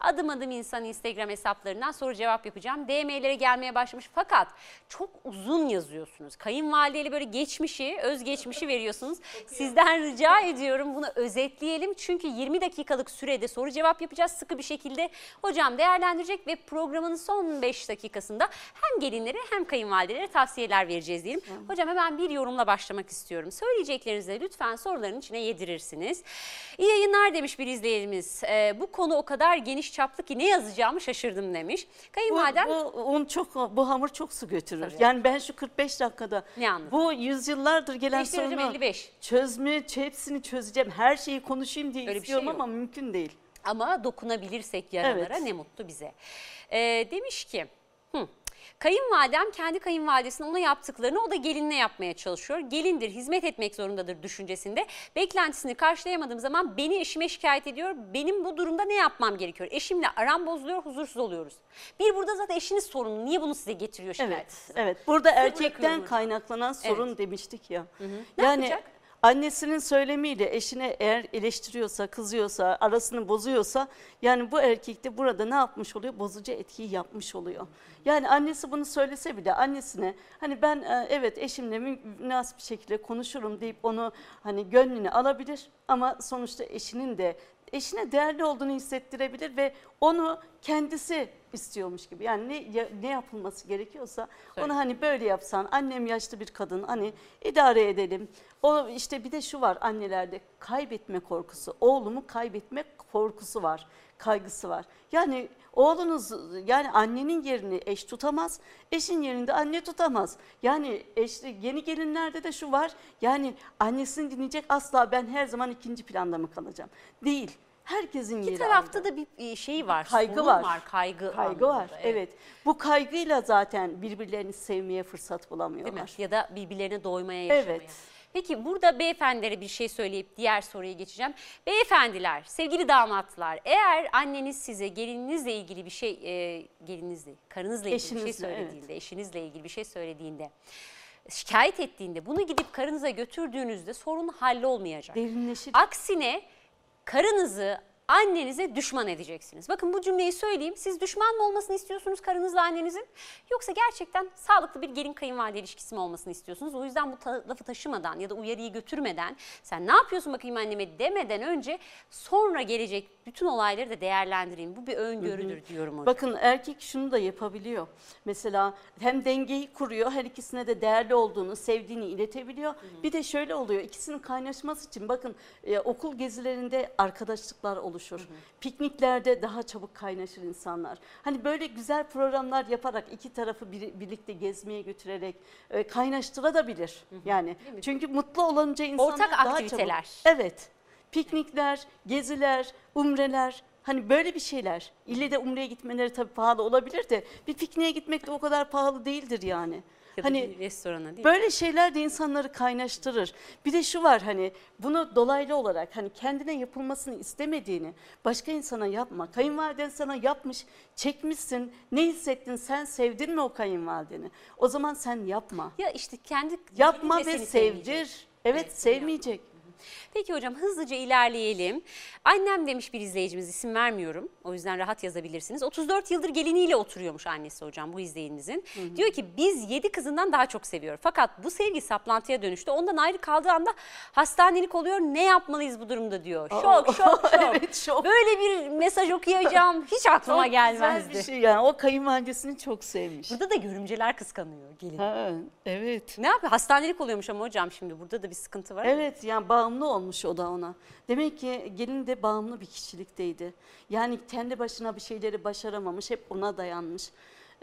Adım adım insan Instagram hesaplarından soru cevap yapacağım. DM'lere gelmeye başlamış fakat çok uzun yazıyorsunuz. Kayınvalideyle böyle geçmişi, özgeçmişi veriyorsunuz. Sizden rica ediyorum bunu özetleyelim. Çünkü 20 dakikalık sürede soru cevap yapacağız sıkı bir şekilde. Hocam değerlendirecek ve programın son 5 dakikasında hem gelinlere hem kayınvalidelere tavsiyeler vereceğiz diyelim. Hocam hemen bir yorumla başlamak istiyorum. Söyleyeceklerinizi lütfen soruların içine yedirirsiniz. İyi yayınlar demiş bir izleyicimiz. Ee, bu konu o kadar geniş çaplı ki ne yazacağımı şaşırdım demiş. Bu, Kayınvalidem bu un çok bu hamur çok su götürür. Tabii. Yani ben şu 45 dakikada Ne bu yüzyıllardır gelen sorunu 55. çözme, hepsini çözeceğim. Her şeyi konuşayım diye Öyle istiyorum şey yok. ama mümkün değil. Ama dokunabilirsek yaralara Evet. ne mutlu bize. Ee, demiş ki hı, kayınvalidem kendi kayınvalidesinin ona yaptıklarını o da gelinine yapmaya çalışıyor. Gelindir, hizmet etmek zorundadır düşüncesinde. Beklentisini karşılayamadığım zaman beni eşime şikayet ediyor. Benim bu durumda ne yapmam gerekiyor? Eşimle aram bozuluyor, huzursuz oluyoruz. Bir burada zaten eşiniz sorunu. Niye bunu size getiriyor şikayet? Evet, evet. Burada erkekten kaynaklanan sorun demiştik ya. Ne yani yapacak? Annesinin söylemiyle eşine eğer eleştiriyorsa, kızıyorsa, arasını bozuyorsa yani bu erkek de burada ne yapmış oluyor? Bozucu etkiyi yapmış oluyor. Yani annesi bunu söylese bile annesine hani ben e, evet eşimle mü- münasip bir şekilde konuşurum deyip onu hani gönlüne alabilir ama sonuçta eşinin de eşine değerli olduğunu hissettirebilir ve onu kendisi istiyormuş gibi. Yani ne ne yapılması gerekiyorsa Söyle. onu hani böyle yapsan annem yaşlı bir kadın hani idare edelim. O işte bir de şu var annelerde kaybetme korkusu. Oğlumu kaybetme korkusu var. Kaygısı var. Yani oğlunuz yani annenin yerini eş tutamaz. Eşin yerinde anne tutamaz. Yani eş, yeni gelinlerde de şu var. Yani annesini dinleyecek asla ben her zaman ikinci planda mı kalacağım? Değil. Herkesin İki yeri tarafta ayrı. da bir e, şey var. Kaygı sorun var. Kaygı, Kaygı var. anlamında, Evet. Bu kaygıyla zaten birbirlerini sevmeye fırsat Değil mi? bulamıyorlar. Ya da birbirlerine doymaya yaşamaya. Evet. Peki burada beyefendilere bir şey söyleyip diğer soruya geçeceğim. Beyefendiler, sevgili damatlar eğer anneniz size gelininizle ilgili bir şey, e, gelininizle, karınızla ilgili bir şey Eşinizle, evet. söylediğinde, eşinizle ilgili bir şey söylediğinde, şikayet ettiğinde bunu gidip karınıza götürdüğünüzde sorun hallolmayacak. Derinleşir. Aksine karınızı annenize düşman edeceksiniz. Bakın bu cümleyi söyleyeyim. Siz düşman mı olmasını istiyorsunuz karınızla annenizin? Yoksa gerçekten sağlıklı bir gelin kayınvalide ilişkisi mi olmasını istiyorsunuz? O yüzden bu ta- lafı taşımadan ya da uyarıyı götürmeden sen ne yapıyorsun bakayım anneme demeden önce sonra gelecek bütün olayları da değerlendireyim. Bu bir öngörüdür diyorum hocam. Bakın erkek şunu da yapabiliyor. Mesela hem dengeyi kuruyor, her ikisine de değerli olduğunu, sevdiğini iletebiliyor. Bir de şöyle oluyor, ikisinin kaynaşması için bakın e, okul gezilerinde arkadaşlıklar oluşur. Pikniklerde daha çabuk kaynaşır insanlar. Hani böyle güzel programlar yaparak iki tarafı bir- birlikte gezmeye götürerek e, kaynaştırabilir. Yani çünkü mutlu olunca insanlar Ortak daha aktiviteler. çabuk. Evet. Piknikler, geziler, umreler hani böyle bir şeyler. İlle de umreye gitmeleri tabii pahalı olabilir de bir pikniğe gitmek de o kadar pahalı değildir yani. Ya da Hani bir restorana değil mi? Böyle şeyler de insanları kaynaştırır. Bir de şu var hani bunu dolaylı olarak hani kendine yapılmasını istemediğini başka insana yapma. Kayınvaliden sana yapmış, çekmişsin. Ne hissettin? Sen sevdin mi o kayınvalideni? O zaman sen yapma. Ya işte kendi Yapma ve sevdir. sevmeyecek. Evet, seni sevmeyecek. Peki hocam hızlıca ilerleyelim. Annem demiş bir izleyicimiz isim vermiyorum. O yüzden rahat yazabilirsiniz. 34 yıldır geliniyle oturuyormuş annesi hocam bu izleyenimizin. Diyor ki biz 7 kızından daha çok seviyor. Fakat bu sevgi saplantıya dönüştü. Ondan ayrı kaldığı anda hastanelik oluyor. Ne yapmalıyız bu durumda diyor. Şok şok *laughs* şok. Evet, şok. Böyle bir mesaj okuyacağım hiç aklıma Çok gelmezdi. Güzel bir şey yani o kayınvalidesini çok sevmiş. Burada da görümceler kıskanıyor gelin. Ha, evet. Ne yapıyor? Hastanelik oluyormuş ama hocam şimdi burada da bir sıkıntı var. Evet yani bağımlı olmuş o da ona. Demek ki gelin de bağımlı bir kişilikteydi. Yani kendi başına bir şeyleri başaramamış, hep ona dayanmış.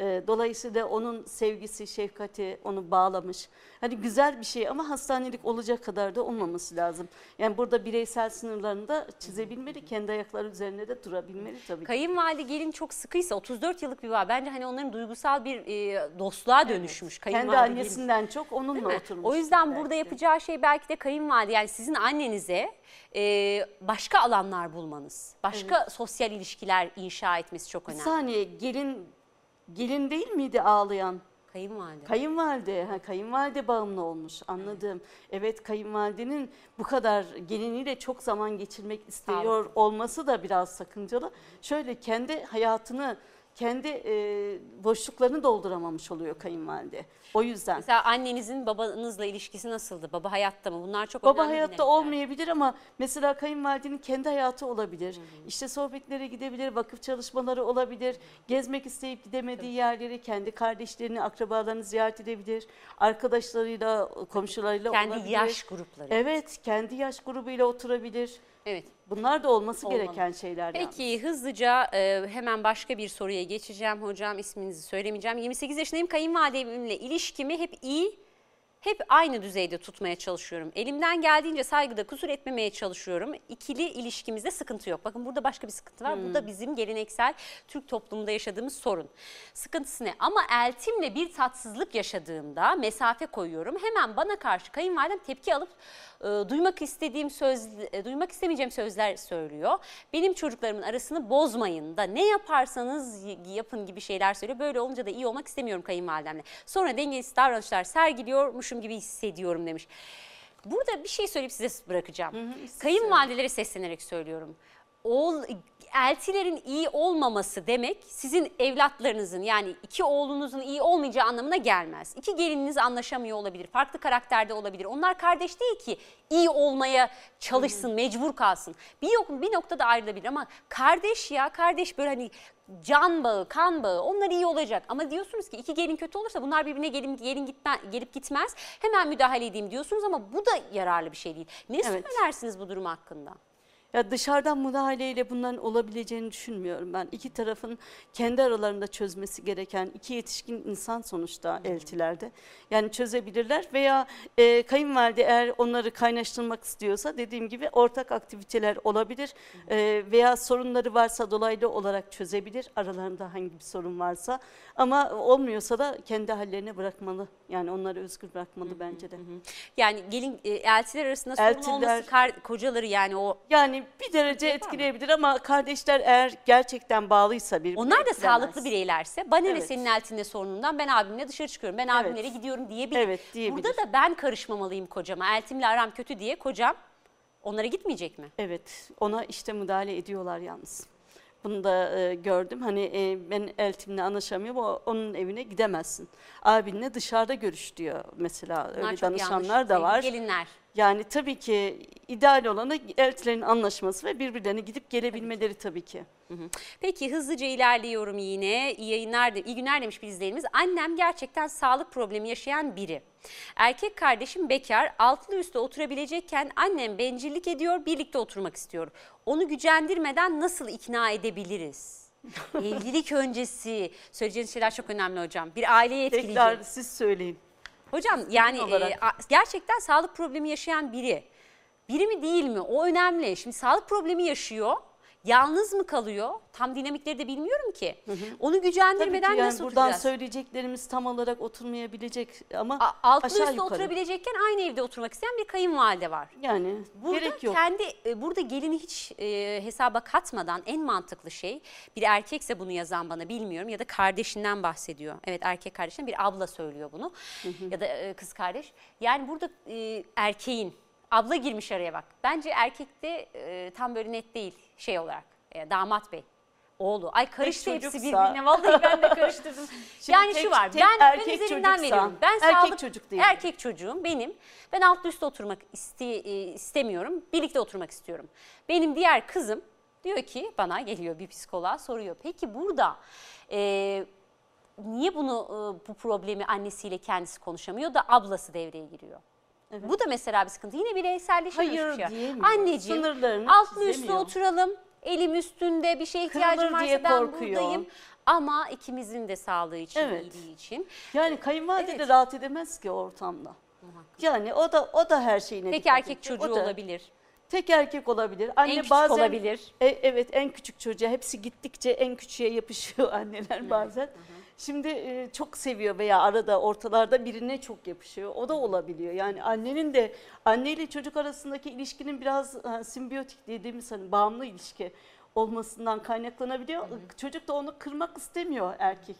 Ee, Dolayısıyla onun sevgisi, şefkati onu bağlamış. Hani güzel bir şey ama hastanelik olacak kadar da olmaması lazım. Yani burada bireysel sınırlarını da çizebilmeli, kendi ayakları üzerinde de durabilmeli tabii. Kayınvalide gelin çok sıkıysa 34 yıllık bir bağ bence hani onların duygusal bir e, dostluğa dönüşmüş. Kendi Kayınvalide gelin. annesinden çok onunla oturmuş. O yüzden belki burada yapacağı şey belki de kayınvalide yani sizin annenize e, başka alanlar bulmanız, başka sosyal ilişkiler inşa etmesi çok Bir önemli. saniye gelin gelin değil miydi ağlayan? Kayınvalide. Kayınvalide, ha, kayınvalide bağımlı olmuş anladım. Evet kayınvalidenin bu kadar geliniyle çok zaman geçirmek istiyor olması da biraz sakıncalı. Şöyle kendi hayatını kendi e, boşluklarını dolduramamış oluyor kayınvalide. O yüzden. Mesela annenizin babanızla ilişkisi nasıldı? Baba hayatta mı? Bunlar çok Baba önemli hayatta dinamikler. olmayabilir ama mesela kayınvalidenin kendi hayatı olabilir. İşte sohbetlere gidebilir, vakıf çalışmaları olabilir. Gezmek isteyip gidemediği yerleri, kendi kardeşlerini, akrabalarını ziyaret edebilir. Arkadaşlarıyla, komşularıyla Kendi olabilir. yaş grupları. Evet, kendi yaş grubuyla oturabilir. Evet. Bunlar da olması Olmalı. gereken şeyler. Peki hızlıca e, hemen başka bir soruya geçeceğim hocam isminizi söylemeyeceğim. 28 yaşındayım kayınvalidemle ilişkimi hep iyi hep aynı düzeyde tutmaya çalışıyorum. Elimden geldiğince saygıda kusur etmemeye çalışıyorum. İkili ilişkimizde sıkıntı yok. Bakın burada başka bir sıkıntı var. Bu da bizim geleneksel Türk toplumunda yaşadığımız sorun. Sıkıntısı ne? Ama eltimle bir tatsızlık yaşadığımda mesafe koyuyorum. Hemen bana karşı kayınvalidem tepki alıp e, duymak istediğim söz, e, duymak istemeyeceğim sözler söylüyor. Benim çocuklarımın arasını bozmayın da ne yaparsanız yapın gibi şeyler söylüyor. Böyle olunca da iyi olmak istemiyorum kayınvalidemle. Sonra dengesiz davranışlar sergiliyormuşum gibi hissediyorum demiş. Burada bir şey söyleyip size bırakacağım. Kayınvalidelere seslenerek söylüyorum. Oğul, eltilerin iyi olmaması demek sizin evlatlarınızın yani iki oğlunuzun iyi olmayacağı anlamına gelmez. İki gelininiz anlaşamıyor olabilir, farklı karakterde olabilir. Onlar kardeş değil ki iyi olmaya çalışsın, mecbur kalsın. Bir, yok, bir noktada ayrılabilir ama kardeş ya kardeş böyle hani can bağı, kan bağı onlar iyi olacak. Ama diyorsunuz ki iki gelin kötü olursa bunlar birbirine gelin, gelin gitme, gelip gitmez. Hemen müdahale edeyim diyorsunuz ama bu da yararlı bir şey değil. Ne Evet. söylersiniz bu durum hakkında? Ya dışarıdan müdahaleyle bunların olabileceğini düşünmüyorum ben. İki tarafın kendi aralarında çözmesi gereken iki yetişkin insan sonuçta eltilerde. Yani çözebilirler veya e, kayınvalide eğer onları kaynaştırmak istiyorsa dediğim gibi ortak aktiviteler olabilir E, veya sorunları varsa dolaylı olarak çözebilir aralarında hangi bir sorun varsa ama olmuyorsa da kendi hallerine bırakmalı. Yani onları özgür bırakmalı bence de. Yani gelin e, eltiler arasında sorun Eltiler- olması kar- kocaları yani o Yani bir derece etkileyebilir ama kardeşler eğer gerçekten bağlıysa birbirine onlar da etkilemez. sağlıklı bireylerse bana ne Evet. senin eltinde sorunundan ben abimle dışarı çıkıyorum. Ben abimlere gidiyorum diyebilir. Evet, diyebilir. Burada da ben karışmamalıyım kocama. Eltimle aram kötü diye kocam onlara gitmeyecek mi? Evet, ona işte müdahale ediyorlar yalnız. Bunu da e, gördüm. Hani e, ben eltimle anlaşamıyorum, o, onun evine gidemezsin. Abinle dışarıda görüş diyor mesela. Bunlar Öyle danışanlar yanlış. da var. Gelinler. Yani tabii ki ideal olanı eltilerin anlaşması ve birbirlerine gidip gelebilmeleri tabii ki. Peki hızlıca ilerliyorum yine. İyi yayınlar, iyi günler demiş bir izleyenimiz. Annem gerçekten sağlık problemi yaşayan biri. Erkek kardeşim bekar, altlı üstte oturabilecekken annem bencillik ediyor, birlikte oturmak istiyor. Onu gücendirmeden nasıl ikna edebiliriz? *laughs* Evlilik öncesi söyleyeceğiniz şeyler çok önemli hocam. Bir aileyi etkileyecek. Tekrar siz söyleyin. Hocam yani e, gerçekten sağlık problemi yaşayan biri. Biri mi değil mi? O önemli. Şimdi sağlık problemi yaşıyor. Yalnız mı kalıyor? Tam dinamikleri de bilmiyorum ki. Onu Tabii ki gücendirmeden yani nasıl buradan oturacağız? söyleyeceklerimiz tam olarak oturmayabilecek ama A- Altlı aşağı üstte yukarı. oturabilecekken aynı evde oturmak isteyen bir kayınvalide var. Yani Burada gerek yok. kendi e, burada gelini hiç e, hesaba katmadan en mantıklı şey bir erkekse bunu yazan bana bilmiyorum ya da kardeşinden bahsediyor. Evet erkek kardeşinden bir abla söylüyor bunu ya da e, kız kardeş. Yani burada e, erkeğin abla girmiş araya bak. Bence erkekte e, tam böyle net değil şey olarak e, damat bey. Oğlu. Ay karıştı hepsi çocuksa- birbirine. Vallahi ben de karıştırdım. *laughs* Şimdi yani tek- şu var. tek ben, ben erkek üzerinden veriyorum. Ben erkek sağlık, çocuk değil. Erkek çocuğum benim. Ben altlı üstte oturmak iste, e, istemiyorum. Birlikte oturmak istiyorum. Benim diğer kızım diyor ki bana geliyor bir psikoloğa soruyor. Peki burada e, niye bunu e, bu problemi annesiyle kendisi konuşamıyor da ablası devreye giriyor? Bu da mesela bir sıkıntı. Yine bireyselleşiyor. Hayır bir şey. Anneciğim Sınırlarını altlı çizemiyor. oturalım. Elim üstünde bir şeye ihtiyacım Kırılır varsa diye ben korkuyor. buradayım. Ama ikimizin de sağlığı için, Evet. iyiliği için. Yani kayınvalide de Evet. rahat edemez ki ortamda. Yani o da o da her şeyine Tek erkek edecek. çocuğu O da- olabilir. Tek erkek olabilir. Anne küçük bazen olabilir. E, evet en küçük çocuğa hepsi gittikçe en küçüğe yapışıyor *laughs* anneler bazen. Şimdi e, çok seviyor veya arada ortalarda birine çok yapışıyor. O da olabiliyor. Yani annenin de anneyle çocuk arasındaki ilişkinin biraz ha, simbiyotik dediğimiz hani bağımlı ilişki olmasından kaynaklanabiliyor. Çocuk da onu kırmak istemiyor erkek.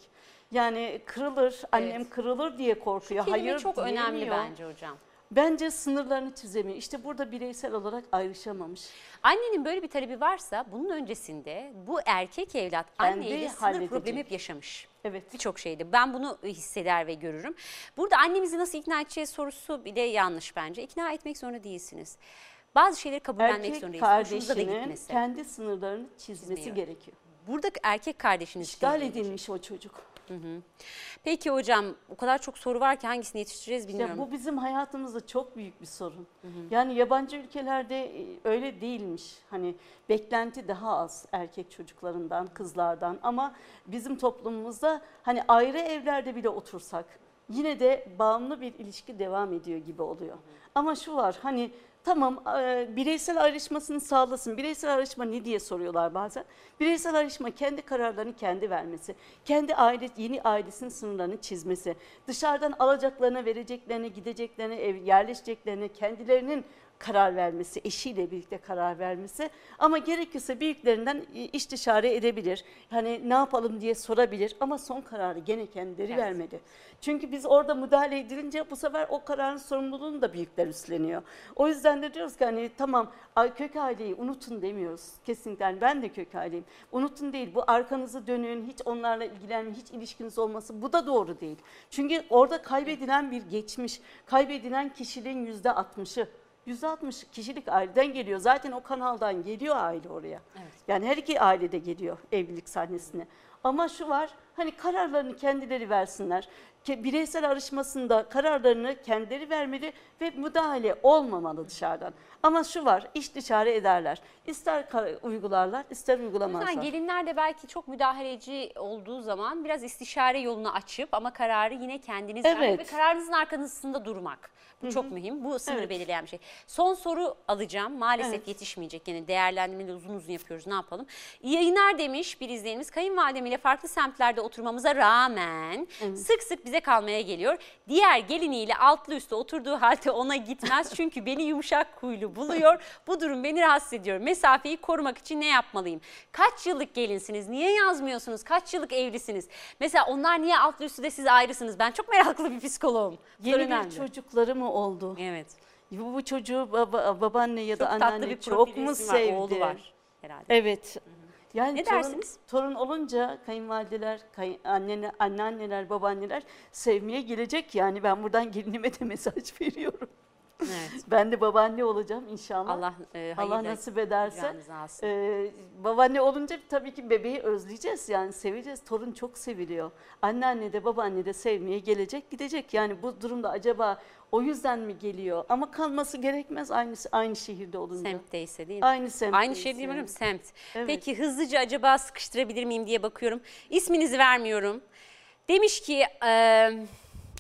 Yani kırılır, annem kırılır diye korkuyor. Kelime Hayır çok önemli bence hocam. Bence sınırlarını çizemiyor. İşte burada bireysel olarak ayrışamamış. Annenin böyle bir talebi varsa bunun öncesinde bu erkek evlat Kendi anneyle sınır problemi hep yaşamış. Evet. Birçok şeyde. Ben bunu hisseder ve görürüm. Burada annemizi nasıl ikna edeceğiz sorusu bile yanlış bence. İkna etmek zorunda değilsiniz. Bazı şeyleri kabullenmek Erkek zorundayız. Hoşunuza da kardeşinin gitmesi. kendi sınırlarını çizmesi Çizmiyor. gerekiyor. Burada erkek kardeşiniz İşgal edilmiş o çocuk. Peki hocam o kadar çok soru var ki hangisini yetiştireceğiz bilmiyorum. Ya bu bizim hayatımızda çok büyük bir sorun. Yani yabancı ülkelerde e, öyle değilmiş. Hani beklenti daha az erkek çocuklarından, kızlardan ama bizim toplumumuzda hani ayrı evlerde bile otursak yine de bağımlı bir ilişki devam ediyor gibi oluyor. Ama şu var hani tamam e, bireysel ayrışmasını sağlasın. Bireysel ayrışma ne diye soruyorlar bazen. Bireysel ayrışma kendi kararlarını kendi vermesi. Kendi aile yeni ailesinin sınırlarını çizmesi. Dışarıdan alacaklarına, vereceklerine, gideceklerine, ev yerleşeceklerine kendilerinin karar vermesi, eşiyle birlikte karar vermesi ama gerekirse büyüklerinden e, istişare edebilir. Hani ne yapalım diye sorabilir ama son kararı gene kendileri Evet. vermeli. Çünkü biz orada müdahale edilince bu sefer o kararın sorumluluğunu da büyükler üstleniyor. O yüzden de diyoruz ki hani tamam kök aileyi unutun demiyoruz. Kesinlikle Yani ben de kök aileyim. Unutun değil bu arkanızı dönün hiç onlarla ilgilenmeyin hiç ilişkiniz olması bu da doğru değil. Çünkü orada kaybedilen bir geçmiş kaybedilen kişiliğin yüzde altmışı. %60 kişilik aileden geliyor. Zaten o kanaldan geliyor aile oraya. Evet. Yani her iki ailede geliyor evlilik sahnesine. Ama şu var hani kararlarını kendileri versinler. Bireysel arışmasında kararlarını kendileri vermeli ve müdahale olmamalı dışarıdan. Ama şu var iş dışarı ederler. İster uygularlar ister uygulamazlar. Lütfen gelinler de belki çok müdahaleci olduğu zaman biraz istişare yolunu açıp ama kararı yine kendiniz vermek Evet. ve kararınızın arkasında durmak. Bu çok mühim. Bu sınırı Evet. belirleyen bir şey. Son soru alacağım. Maalesef Evet. yetişmeyecek. Yani değerlendirmeleri uzun uzun yapıyoruz. Ne yapalım? İyi yayınlar demiş bir izleyenimiz. Kayınvalidemiyle farklı semtlerde oturmamıza rağmen sık sık bize kalmaya geliyor. Diğer geliniyle altlı üstte oturduğu halde ona gitmez. *laughs* Çünkü beni yumuşak huylu buluyor. Bu durum beni rahatsız ediyor. Mesafeyi korumak için ne yapmalıyım? Kaç yıllık gelinsiniz? Niye yazmıyorsunuz? Kaç yıllık evlisiniz? Mesela onlar niye altlı üstü de siz ayrısınız? Ben çok meraklı bir psikoloğum. Yeni önemli. bir çocukları mı oldu? Evet. Bu, çocuğu baba, babaanne ya da Çok anneanne çok mu sevdi? Oğlu var herhalde. Evet. Yani Ne torun, dersiniz? Torun olunca kayınvalideler, kay, annene, anneanneler, babaanneler sevmeye gelecek yani. Ben buradan gelinime de *laughs* mesaj veriyorum. Evet. *laughs* Ben de babaanne olacağım inşallah. Allah e, Allah nasip ederse. Ee, babaanne olunca tabii ki bebeği özleyeceğiz yani seveceğiz. Torun çok seviliyor. Anneanne de babaanne de sevmeye gelecek gidecek. Yani bu durumda acaba o yüzden mi geliyor? Ama kalması gerekmez aynı aynı şehirde olunca. Semtteyse değil mi? Aynı semt. Aynı şey değil mi? hocam? Semt. Evet. Peki hızlıca acaba sıkıştırabilir miyim diye bakıyorum. İsminizi vermiyorum. Demiş ki e,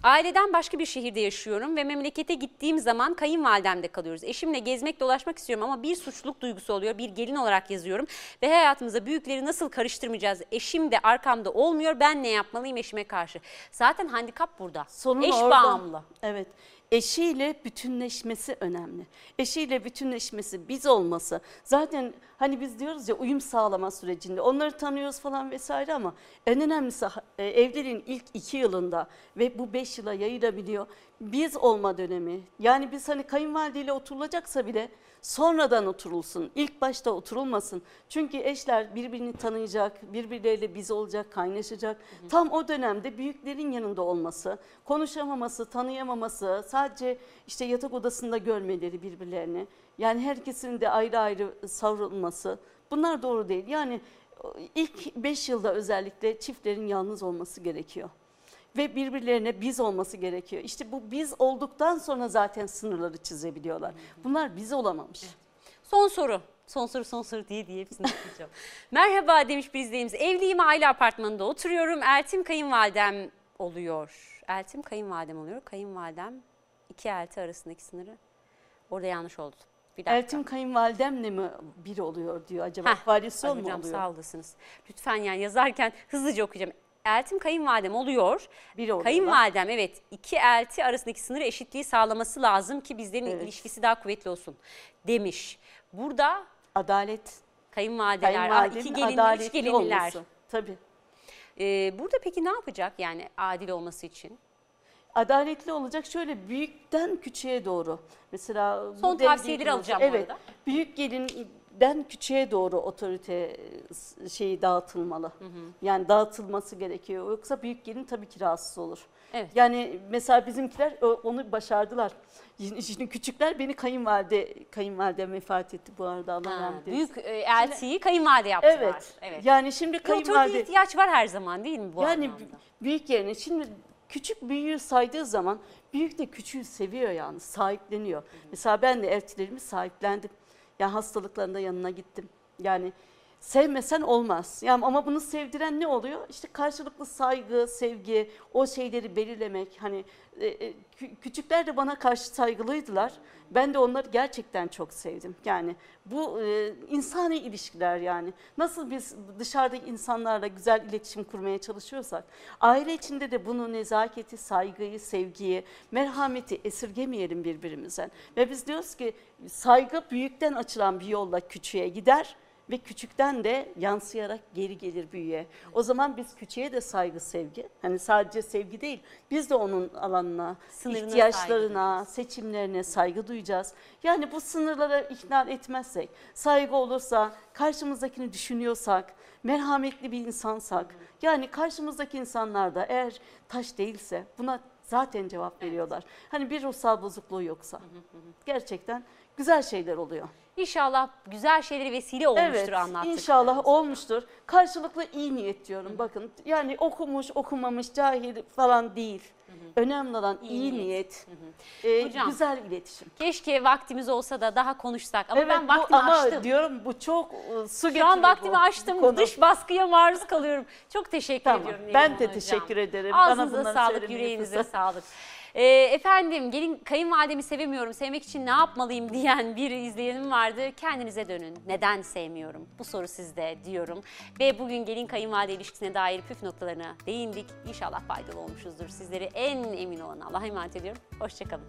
aileden başka bir şehirde yaşıyorum ve memlekete gittiğim zaman kayınvalidemde kalıyoruz. Eşimle gezmek dolaşmak istiyorum ama bir suçluluk duygusu oluyor. Bir gelin olarak yazıyorum ve hayatımıza büyükleri nasıl karıştırmayacağız? Eşim de arkamda olmuyor. Ben ne yapmalıyım eşime karşı? Zaten handikap burada. Sorun Eş orada. bağımlı. Evet. Eşiyle bütünleşmesi önemli. Eşiyle bütünleşmesi, biz olması. Zaten hani biz diyoruz ya uyum sağlama sürecinde onları tanıyoruz falan vesaire ama en önemlisi e, evliliğin ilk iki yılında ve bu beş yıla yayılabiliyor. Biz olma dönemi. Yani biz hani kayınvalideyle oturulacaksa bile sonradan oturulsun. İlk başta oturulmasın. Çünkü eşler birbirini tanıyacak, birbirleriyle biz olacak, kaynaşacak. Tam o dönemde büyüklerin yanında olması, konuşamaması, tanıyamaması, sadece işte yatak odasında görmeleri birbirlerini. Yani herkesin de ayrı ayrı savrulması. Bunlar doğru değil. Yani ilk 5 yılda özellikle çiftlerin yalnız olması gerekiyor ve birbirlerine biz olması gerekiyor. İşte bu biz olduktan sonra zaten sınırları çizebiliyorlar. Bunlar biz olamamış. Son soru. Son soru son soru diye diye hepsini okuyacağım. *laughs* Merhaba demiş bir izleyicimiz. Evliyim aile apartmanında oturuyorum. Eltim kayınvalidem oluyor. Eltim kayınvalidem oluyor. Kayınvalidem iki elti arasındaki sınırı. Orada yanlış oldu. Bir dakika. Eltim kayınvalidemle mi bir oluyor diyor acaba? Heh, mu hocam oluyor? sağ olasınız. Lütfen yani yazarken hızlıca okuyacağım. Eltim kayınvalidem oluyor. Bir oluyorlar. Kayınvalidem evet iki elti arasındaki sınır eşitliği sağlaması lazım ki bizlerin Evet. ilişkisi daha kuvvetli olsun demiş. Burada Adalet. kayınvalideler, iki gelinler, üç gelinler. olması. Tabii. Ee, burada peki ne yapacak yani adil olması için? adaletli olacak şöyle büyükten küçüğe doğru. Mesela bu Son tavsiyeleri alacağım bu Evet. arada. Büyük gelinden küçüğe doğru otorite e, şeyi dağıtılmalı. Yani dağıtılması gerekiyor. Yoksa büyük gelin tabii ki rahatsız olur. Evet. Yani mesela bizimkiler onu başardılar. Şimdi küçükler beni kayınvalide kayınvalidem vefat etti bu arada Allah rahmet eylesin. büyük e, eltiyi kayınvalide yaptılar. Evet. evet. Yani şimdi Bir kayınvalide ihtiyaç var her zaman değil mi bu yani anlamda? büyük yerine şimdi küçük büyüğü saydığı zaman büyük de küçüğü seviyor yani sahipleniyor. Mesela ben de eltilerimi sahiplendim. Yani hastalıklarında yanına gittim. Yani sevmesen olmaz. Yani ama bunu sevdiren ne oluyor? İşte karşılıklı saygı, sevgi, o şeyleri belirlemek. Hani e, e, kü- küçükler de bana karşı saygılıydılar. Ben de onları gerçekten çok sevdim. Yani bu e, insani ilişkiler yani. Nasıl biz dışarıdaki insanlarla güzel iletişim kurmaya çalışıyorsak, aile içinde de bunu nezaketi, saygıyı, sevgiyi, merhameti esirgemeyelim birbirimizden. Ve biz diyoruz ki saygı büyükten açılan bir yolla küçüğe gider ve küçükten de yansıyarak geri gelir büyüğe. O zaman biz küçüğe de saygı, sevgi. Hani sadece sevgi değil, biz de onun alanına, Sınırına ihtiyaçlarına, seçimlerine saygı duyacağız. Yani bu sınırlara ihlal etmezsek, saygı olursa, karşımızdakini düşünüyorsak, merhametli bir insansak, yani karşımızdaki insanlar da eğer taş değilse buna zaten cevap veriyorlar. Hani bir ruhsal bozukluğu yoksa. Gerçekten güzel şeyler oluyor. İnşallah güzel şeyleri vesile olmuştur Evet, anlattıklarınız. inşallah olmuştur. Karşılıklı iyi niyet diyorum. Bakın yani okumuş, okumamış, cahil falan değil. Önemli olan İyi iyi, niyet. niyet, e, Hocam, güzel iletişim. Keşke vaktimiz olsa da daha konuşsak ama evet, ben bu, vaktimi ama aştım. diyorum bu çok e, su Şu getiriyor an vaktimi bu aştım. konu. Dış baskıya maruz kalıyorum. Çok teşekkür Tamam, ediyorum. ben de Hocam. teşekkür ederim. Bana Ağzınıza bunları sağlık, yüreğinize sağlık. Ee, efendim gelin kayınvalidemi sevemiyorum, sevmek için ne yapmalıyım *laughs* diyen bir izleyenim vardı. Kendinize dönün. Neden sevmiyorum? Bu soru sizde diyorum. Ve bugün gelin kayınvalide ilişkisine dair püf noktalarına değindik. İnşallah faydalı olmuşuzdur. Sizleri en emin olan Allah'a emanet ediyorum. Hoşçakalın.